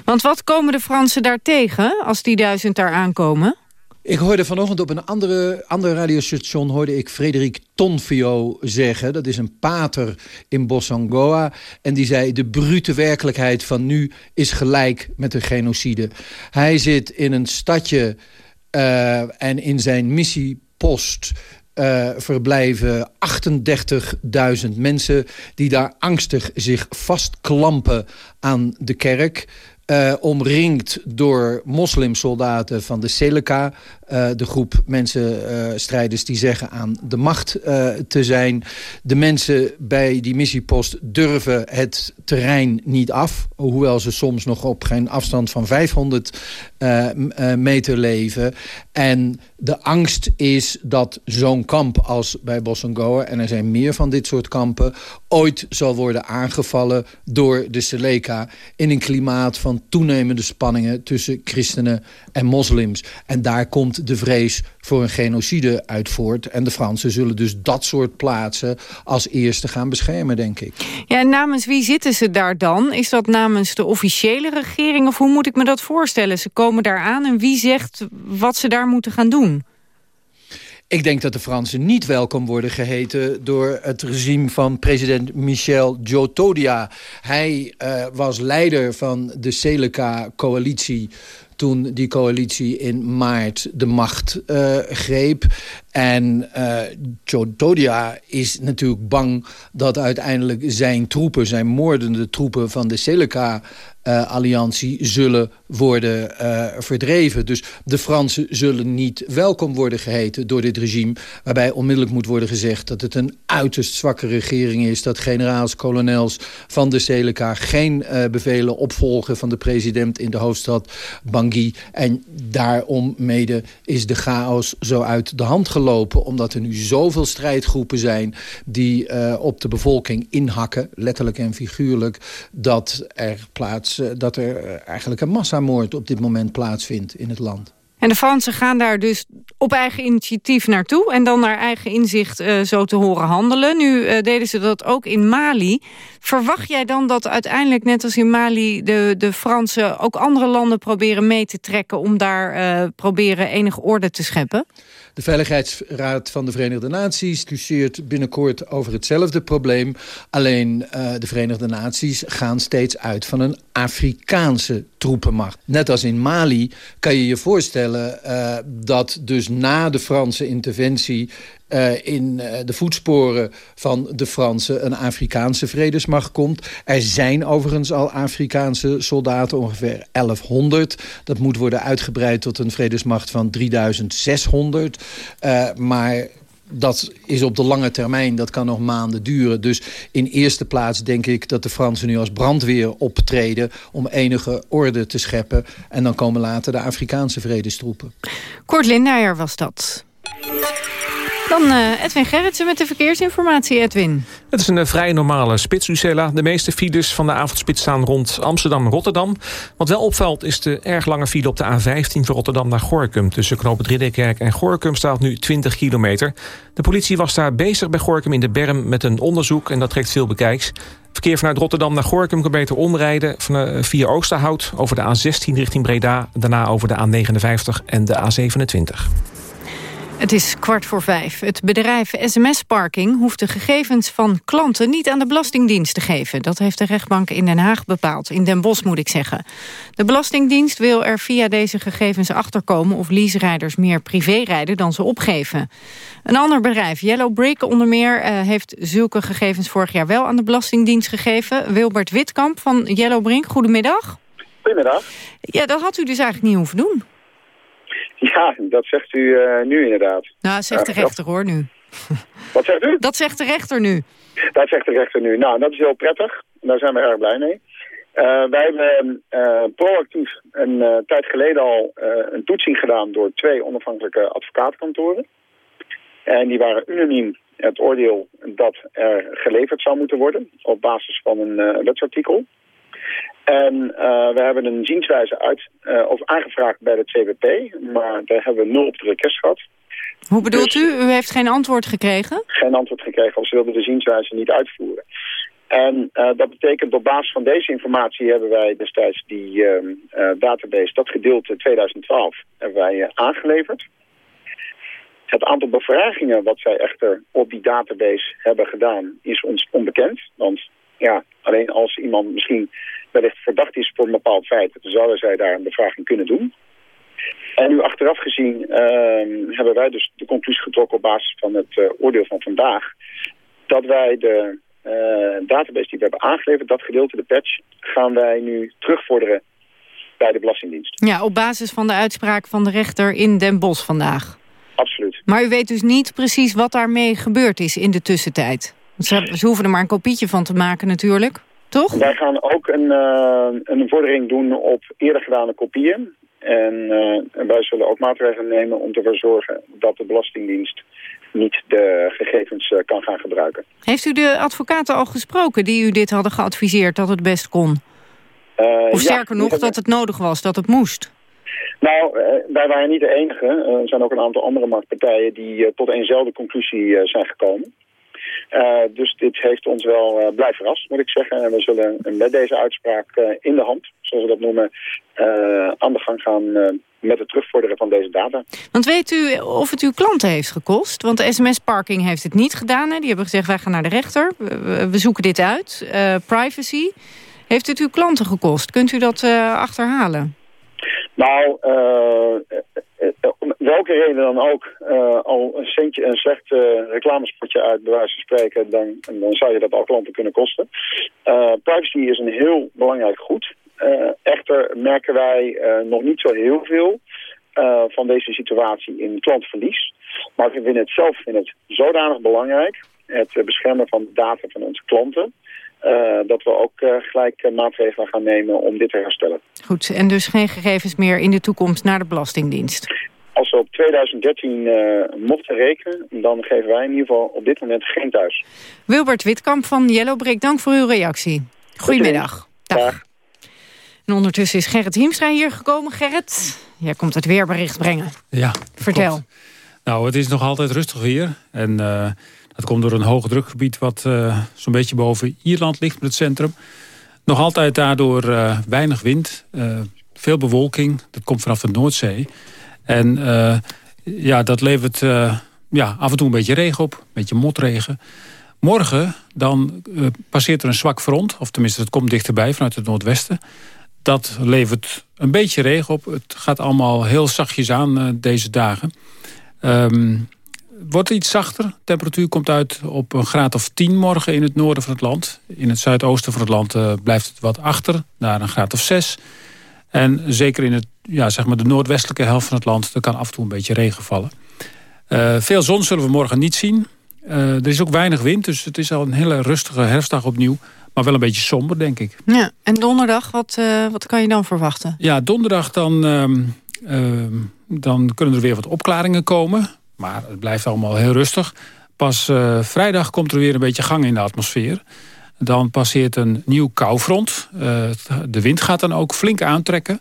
Want wat komen de Fransen daar tegen als die duizend daar aankomen? Ik hoorde vanochtend op een andere, ander radiostation... hoorde ik Frederik Tonfio zeggen. Dat is een pater in Bossangoa. En die zei, de brute werkelijkheid van nu is gelijk met een genocide. Hij zit in een stadje eh, en in zijn missiepost... eh, verblijven 38.000 mensen die daar angstig zich vastklampen aan de kerk... Eh, omringd door moslimsoldaten van de Seleka. eh, de groep mensen, eh, strijders die zeggen aan de macht te zijn. De mensen bij die missiepost durven het terrein niet af. Hoewel ze soms nog op geen afstand van 500 eh, eh, meter leven. En de angst is dat zo'n kamp als bij Bossangoa... en er zijn meer van dit soort kampen... ooit zal worden aangevallen door de Seleka... in een klimaat van toenemende spanningen tussen christenen en moslims. En daar komt de vrees voor een genocide uit voort. En de Fransen zullen dus dat soort plaatsen als eerste gaan beschermen, denk ik. Ja, en namens wie zitten ze daar dan? Is dat namens de officiële regering of hoe moet ik me dat voorstellen? Ze komen daar aan en wie zegt wat ze daar moeten gaan doen? Ik denk dat de Fransen niet welkom worden geheten... door het regime van president Michel Djotodia. Hij uh, was leider van de Seleka-coalitie toen die coalitie in maart de macht uh, greep. En uh, is natuurlijk bang dat uiteindelijk zijn troepen... zijn moordende troepen van de Seleka... Uh, alliantie zullen worden verdreven. Dus de Fransen zullen niet welkom worden geheten door dit regime... waarbij onmiddellijk moet worden gezegd dat het een uiterst zwakke regering is... dat generaals, kolonels van de Seleka geen bevelen opvolgen... van de president in de hoofdstad En daarom mede is de chaos zo uit de hand gelopen... omdat er nu zoveel strijdgroepen zijn die op de bevolking inhakken... letterlijk en figuurlijk, dat er plaats dat er eigenlijk een massamoord op dit moment plaatsvindt in het land. En de Fransen gaan daar dus op eigen initiatief naartoe... en dan naar eigen inzicht uh, zo te horen handelen. Nu uh, deden ze dat ook in Mali. Verwacht jij dan dat uiteindelijk, net als in Mali... de, de Fransen ook andere landen proberen mee te trekken... om daar uh, proberen enige orde te scheppen? De Veiligheidsraad van de Verenigde Naties discussieert binnenkort over hetzelfde probleem. Alleen uh, de Verenigde Naties gaan steeds uit van een Afrikaanse troepenmacht. Net als in Mali kan je je voorstellen uh, dat dus na de Franse interventie uh, in uh, de voetsporen van de Fransen een Afrikaanse vredesmacht komt. Er zijn overigens al Afrikaanse soldaten, ongeveer 1100. Dat moet worden uitgebreid tot een vredesmacht van 3600. Uh, maar dat is op de lange termijn, dat kan nog maanden duren. Dus in eerste plaats denk ik dat de Fransen nu als brandweer optreden... om enige orde te scheppen. En dan komen later de Afrikaanse vredestroepen. Kort Lindeyer was dat. Dan uh, Edwin Gerritsen met de verkeersinformatie, Edwin. Het is een uh, vrij normale spits, Lucella. De meeste files van de avondspits staan rond Amsterdam en Rotterdam. Wat wel opvalt is de erg lange file op de A15 van Rotterdam naar Gorkum. Tussen knooppunt Ridderkerk en Gorkum staat nu 20 kilometer. De politie was daar bezig bij Gorkum in de Berm met een onderzoek... en dat trekt veel bekijks. Verkeer vanuit Rotterdam naar Gorkum kan beter omrijden... Van, via Oosterhout over de A16 richting Breda... daarna over de A59 en de A27. Het is kwart voor vijf. Het bedrijf SMS Parking hoeft de gegevens van klanten niet aan de Belastingdienst te geven. Dat heeft de rechtbank in Den Haag bepaald. In Den Bosch moet ik zeggen. De Belastingdienst wil er via deze gegevens achterkomen of leaserijders meer privé rijden dan ze opgeven. Een ander bedrijf, Yellow Brick onder meer, uh, heeft zulke gegevens vorig jaar wel aan de Belastingdienst gegeven. Wilbert Witkamp van Yellow Brick, goedemiddag. Goedemiddag. Ja, dat had u dus eigenlijk niet hoeven doen. Ja, dat zegt u uh, nu inderdaad. Nou, zegt de rechter hoor nu. Wat zegt u? Dat zegt de rechter nu. Dat zegt de rechter nu. Nou, dat is heel prettig. Daar zijn we erg blij mee. Uh, wij hebben uh, proactief een tijd geleden al een toetsing gedaan door twee onafhankelijke advocaatkantoren. En die waren unaniem het oordeel dat er geleverd zou moeten worden op basis van een wetsartikel. En uh, we hebben een zienswijze uit, uh, of aangevraagd bij de CWP, maar daar hebben we nul op de request gehad. Hoe bedoelt dus, u? U heeft geen antwoord gekregen? Geen antwoord gekregen, of ze wilden de zienswijze niet uitvoeren. En uh, dat betekent op basis van deze informatie hebben wij destijds die database, dat gedeelte 2012, hebben wij aangeleverd. Het aantal bevragingen wat zij echter op die database hebben gedaan is ons onbekend. Want ja, alleen als iemand misschien wellicht verdacht is voor een bepaald feit, zouden zij daar een bevraging kunnen doen. En nu achteraf gezien uh, hebben wij dus de conclusie getrokken op basis van het uh, oordeel van vandaag, dat wij de uh, database die we hebben aangeleverd, dat gedeelte, de patch, gaan wij nu terugvorderen bij de Belastingdienst. Ja, op basis van de uitspraak van de rechter in Den Bosch vandaag. Absoluut. Maar u weet dus niet precies wat daarmee gebeurd is in de tussentijd? Ze, ze hoeven er maar een kopietje van te maken natuurlijk, toch? Wij gaan ook een, uh, een vordering doen op eerder gedane kopieën. En uh, wij zullen ook maatregelen nemen om ervoor zorgen dat de Belastingdienst niet de gegevens uh, kan gaan gebruiken. Heeft u de advocaten al gesproken die u dit hadden geadviseerd dat het best kon? of sterker ja, nog, dat het nodig was, dat het moest? Nou, wij waren niet de enige. er zijn ook een aantal andere marktpartijen die tot eenzelfde conclusie zijn gekomen. Uh, dus dit heeft ons wel uh, blij verrast, moet ik zeggen. En we zullen met deze uitspraak uh, in de hand, zoals we dat noemen, aan de gang gaan met het terugvorderen van deze data. Want weet u of het uw klanten heeft gekost? Want de SMS Parking heeft het niet gedaan. Hè? Die hebben gezegd, wij gaan naar de rechter. We, zoeken dit uit. privacy. Heeft het uw klanten gekost? Kunt u dat achterhalen? Nou, uh, welke reden dan ook, uh, al een centje een slecht uh, reclamespotje uit, bij wijze spreken, dan, dan zou je dat al klanten kunnen kosten. Uh, privacy is een heel belangrijk goed. echter merken wij nog niet zo heel veel van deze situatie in klantverlies. Maar we vinden het zelf vinden het zodanig belangrijk, het beschermen van de data van onze klanten, dat we ook uh, gelijk maatregelen gaan nemen om dit te herstellen. Goed, en dus geen gegevens meer in de toekomst naar de Belastingdienst? Als we op 2013 mochten rekenen, dan geven wij in ieder geval op dit moment geen thuis. Wilbert Witkamp van Yellowbrick, dank voor uw reactie. Goedemiddag. Dag. Dag. En ondertussen is Gerrit Hiemstra hier gekomen. Gerrit, jij komt het weerbericht brengen. Ja. Vertel. klopt. Nou, het is nog altijd rustig weer. En eh, dat komt door een hoog drukgebied wat eh, zo'n beetje boven Ierland ligt, met het centrum. Nog altijd daardoor eh, weinig wind, eh, veel bewolking. Dat komt vanaf de Noordzee. En eh, ja, dat levert eh, ja, af en toe een beetje regen op, een beetje motregen. Morgen dan eh, passeert er een zwak front, of tenminste het komt dichterbij vanuit het noordwesten. Dat levert een beetje regen op. Het gaat allemaal heel zachtjes aan deze dagen. Ehm, wordt iets zachter. De temperatuur komt uit op een graad of 10 morgen in het noorden van het land. In het zuidoosten van het land blijft het wat achter, naar een graad of 6. En zeker in het, ja, zeg maar de noordwestelijke helft van het land... er kan af en toe een beetje regen vallen. Eh, veel zon zullen we morgen niet zien. Eh, er is ook weinig wind, dus het is al een hele rustige herfstdag opnieuw. Maar wel een beetje somber, denk ik. Ja, en donderdag, wat, eh, wat kan je dan verwachten? Ja, donderdag dan, ehm, ehm, dan kunnen er weer wat opklaringen komen. Maar het blijft allemaal heel rustig. Pas vrijdag komt er weer een beetje gang in de atmosfeer. Dan passeert een nieuw koufront. Eh, de wind gaat dan ook flink aantrekken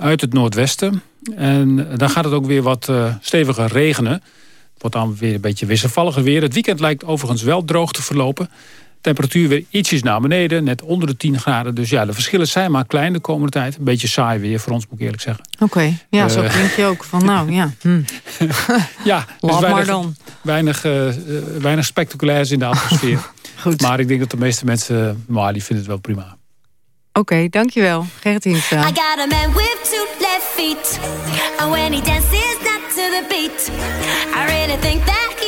uit het noordwesten. En dan gaat het ook weer wat eh, steviger regenen. Het wordt dan weer een beetje wisselvalliger weer. Het weekend lijkt overigens wel droog te verlopen. Temperatuur weer ietsjes naar beneden, net onder de 10 graden. Dus ja, de verschillen zijn maar klein de komende tijd. Een beetje saai weer voor ons, moet ik eerlijk zeggen. Oké, ja, zo Eh. klinkt je ook. Van nou, ja. Hm. Ja, dus weinig, dan. Weinig, eh, eh, weinig spectaculairs in de atmosfeer. Goed. Maar ik denk dat de meeste mensen, maar die vinden het wel prima. Oké, dankjewel. Gerrit Hiemstra. I got a man with two left feet. And when he dances not to the beat, I really think that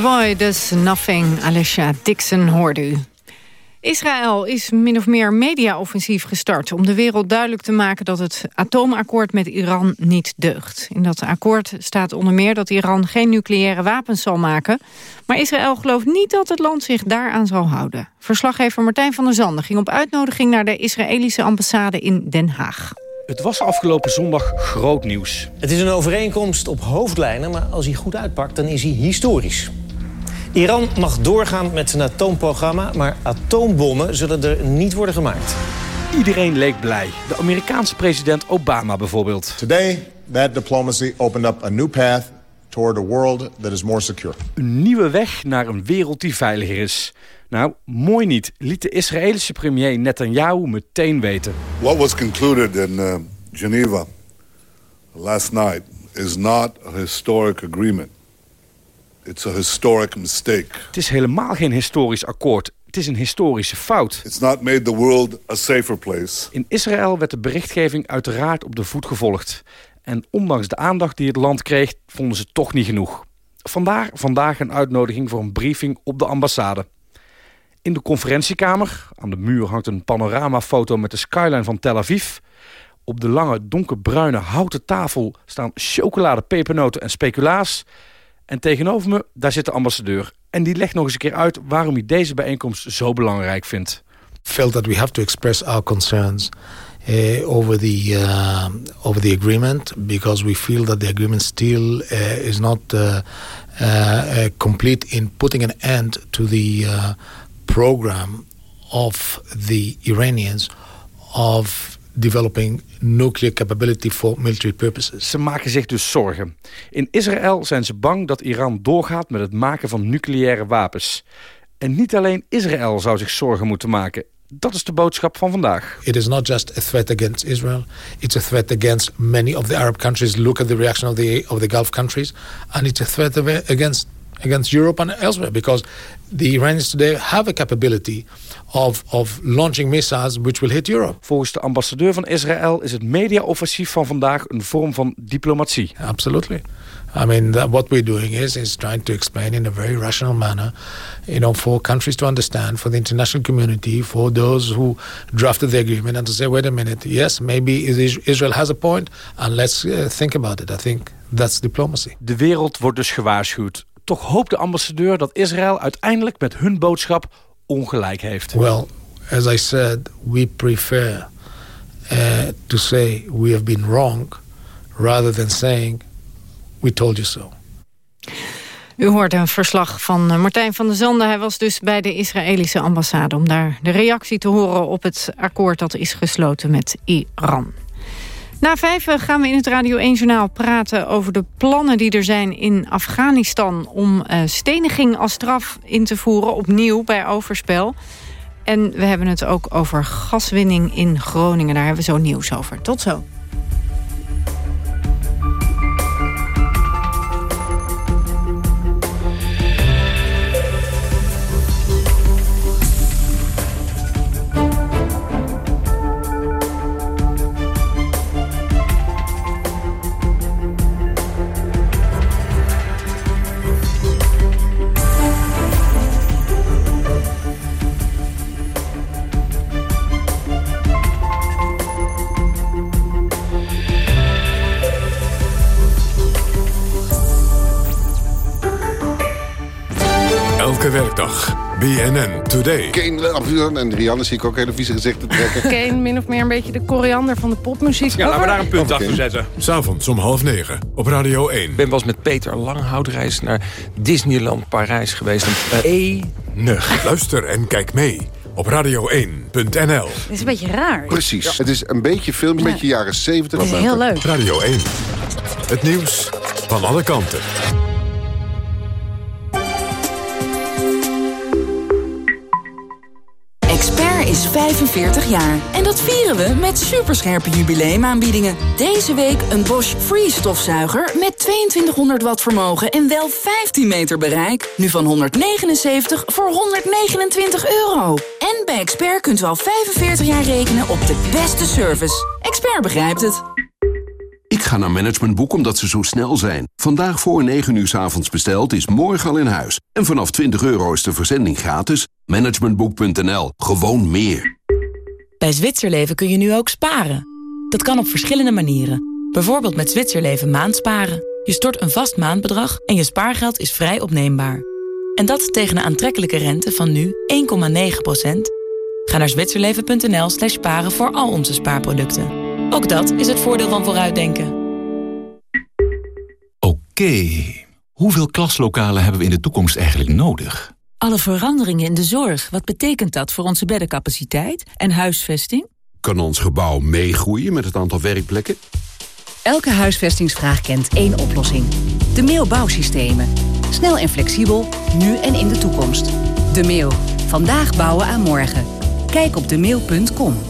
The Void, dus Nothing, Alicia Dixon hoorde u. Israël is min of meer mediaoffensief gestart... om de wereld duidelijk te maken dat het atoomakkoord met Iran niet deugt. In dat akkoord staat onder meer dat Iran geen nucleaire wapens zal maken. Maar Israël gelooft niet dat het land zich daaraan zal houden. Verslaggever Martijn van der Zanden ging op uitnodiging... naar de Israëlische ambassade in Den Haag. Het was afgelopen zondag groot nieuws. Het is een overeenkomst op hoofdlijnen, maar als hij goed uitpakt, dan is hij historisch. Iran mag doorgaan met zijn atoomprogramma, maar atoombommen zullen er niet worden gemaakt. Iedereen leek blij. De Amerikaanse president Obama bijvoorbeeld. Today, that diplomacy opened up a new path toward a world that is more secure. Een nieuwe weg naar een wereld die veiliger is. Nou, mooi niet, liet de Israëlische premier Netanyahu meteen weten. What was concluded in uh, Geneva last night is not a historic agreement. It's a historic mistake. Het is helemaal geen historisch akkoord. Het is een historische fout. It's not made the world a safer place. In Israël werd de berichtgeving uiteraard op de voet gevolgd. En ondanks de aandacht die het land kreeg, vonden ze toch niet genoeg. Vandaar vandaag een uitnodiging voor een briefing op de ambassade. In de conferentiekamer, aan de muur hangt een panoramafoto met de skyline van Tel Aviv. Op de lange donkerbruine houten tafel staan chocolade, pepernoten en speculaas. En tegenover me, daar zit de ambassadeur. En die legt nog eens een keer uit waarom hij deze bijeenkomst zo belangrijk vindt. Felt that we have to express our concerns uh, over the uh, over the agreement because we feel that the agreement still uh, is not complete in putting an end to the program of the Iranians of developing nuclear capability for military purposes. Ze maken zich dus zorgen. In Israël zijn ze bang dat Iran doorgaat met het maken van nucleaire wapens. En niet alleen Israël zou zich zorgen moeten maken. Dat is de boodschap van vandaag. It is not just a threat against Israel. It's a threat against many of the Arab countries. Look at the reaction of the of the Gulf countries, and it's a threat against against Europe and elsewhere because the Iranians today have a capability of, of launching missiles which will hit Europe. Volgens de ambassadeur van Israël is het mediaoffensief van vandaag een vorm van diplomatie. Absolutely. I mean, that what we're doing is is trying to explain in a very rational manner, you know, for countries to understand, for the international community, for those who drafted the agreement, and to say, wait a minute, yes, maybe Israel has a point, and let's uh, think about it. I think that's diplomacy. De wereld wordt dus gewaarschuwd. Toch hoopt de ambassadeur dat Israël uiteindelijk met hun boodschap ongelijk heeft. Well, as I said, we prefer uh, to say we have been wrong rather than saying we told you so. U hoort een verslag van eh, Martijn van der Zanden. Hij was dus bij de Israëlische ambassade... om daar de reactie te horen op het akkoord dat is gesloten met Iran. Na vijf gaan we in het Radio 1 Journaal praten over de plannen die er zijn in Afghanistan... om uh, steniging als straf in te voeren, opnieuw bij overspel. En we hebben het ook over gaswinning in Groningen. Daar hebben we zo nieuws over. Tot zo. BNN Today. Kane, en Rianne zie ik ook hele vieze gezichten trekken. Kane, min of meer een beetje de koriander van de popmuziek. Ja, laten we daar een punt achter zetten. S'avonds om half negen op Radio 1. Ik ben was met Peter Langhoutreis naar Disneyland Parijs geweest. Enig. Luister en kijk mee op radio1.nl. Het is een beetje raar. Precies. Het is een beetje film, een beetje jaren 70. Het is heel leuk. Radio 1. Het nieuws van alle kanten. 45 jaar. En dat vieren we met superscherpe jubileumaanbiedingen. Deze week een Bosch Free stofzuiger met 2200 watt vermogen en wel 15 meter bereik. Nu van 179 voor 129 euro. En bij Expert kunt u al 45 jaar rekenen op de beste service. Expert begrijpt het Ik ga naar Managementboek omdat ze zo snel zijn. Vandaag voor 9 uur s avonds besteld is morgen al in huis. En vanaf 20 euro is de verzending gratis. Managementboek.nl. Gewoon meer. Bij Zwitserleven kun je nu ook sparen. Dat kan op verschillende manieren. Bijvoorbeeld met Zwitserleven maandsparen. Je stort een vast maandbedrag en je spaargeld is vrij opneembaar. En dat tegen een aantrekkelijke rente van nu 1,9%. Ga naar zwitserleven.nl slash sparen voor al onze spaarproducten. Ook dat is het voordeel van vooruitdenken. Oké, hoeveel klaslokalen hebben we in de toekomst eigenlijk nodig? Alle veranderingen in de zorg, wat betekent dat voor onze beddencapaciteit en huisvesting? Kan ons gebouw meegroeien met het aantal werkplekken? Elke huisvestingsvraag kent één oplossing. De Mail Bouwsystemen. Snel en flexibel, nu en in de toekomst. De Mail. Vandaag bouwen aan morgen. Kijk op demail.com.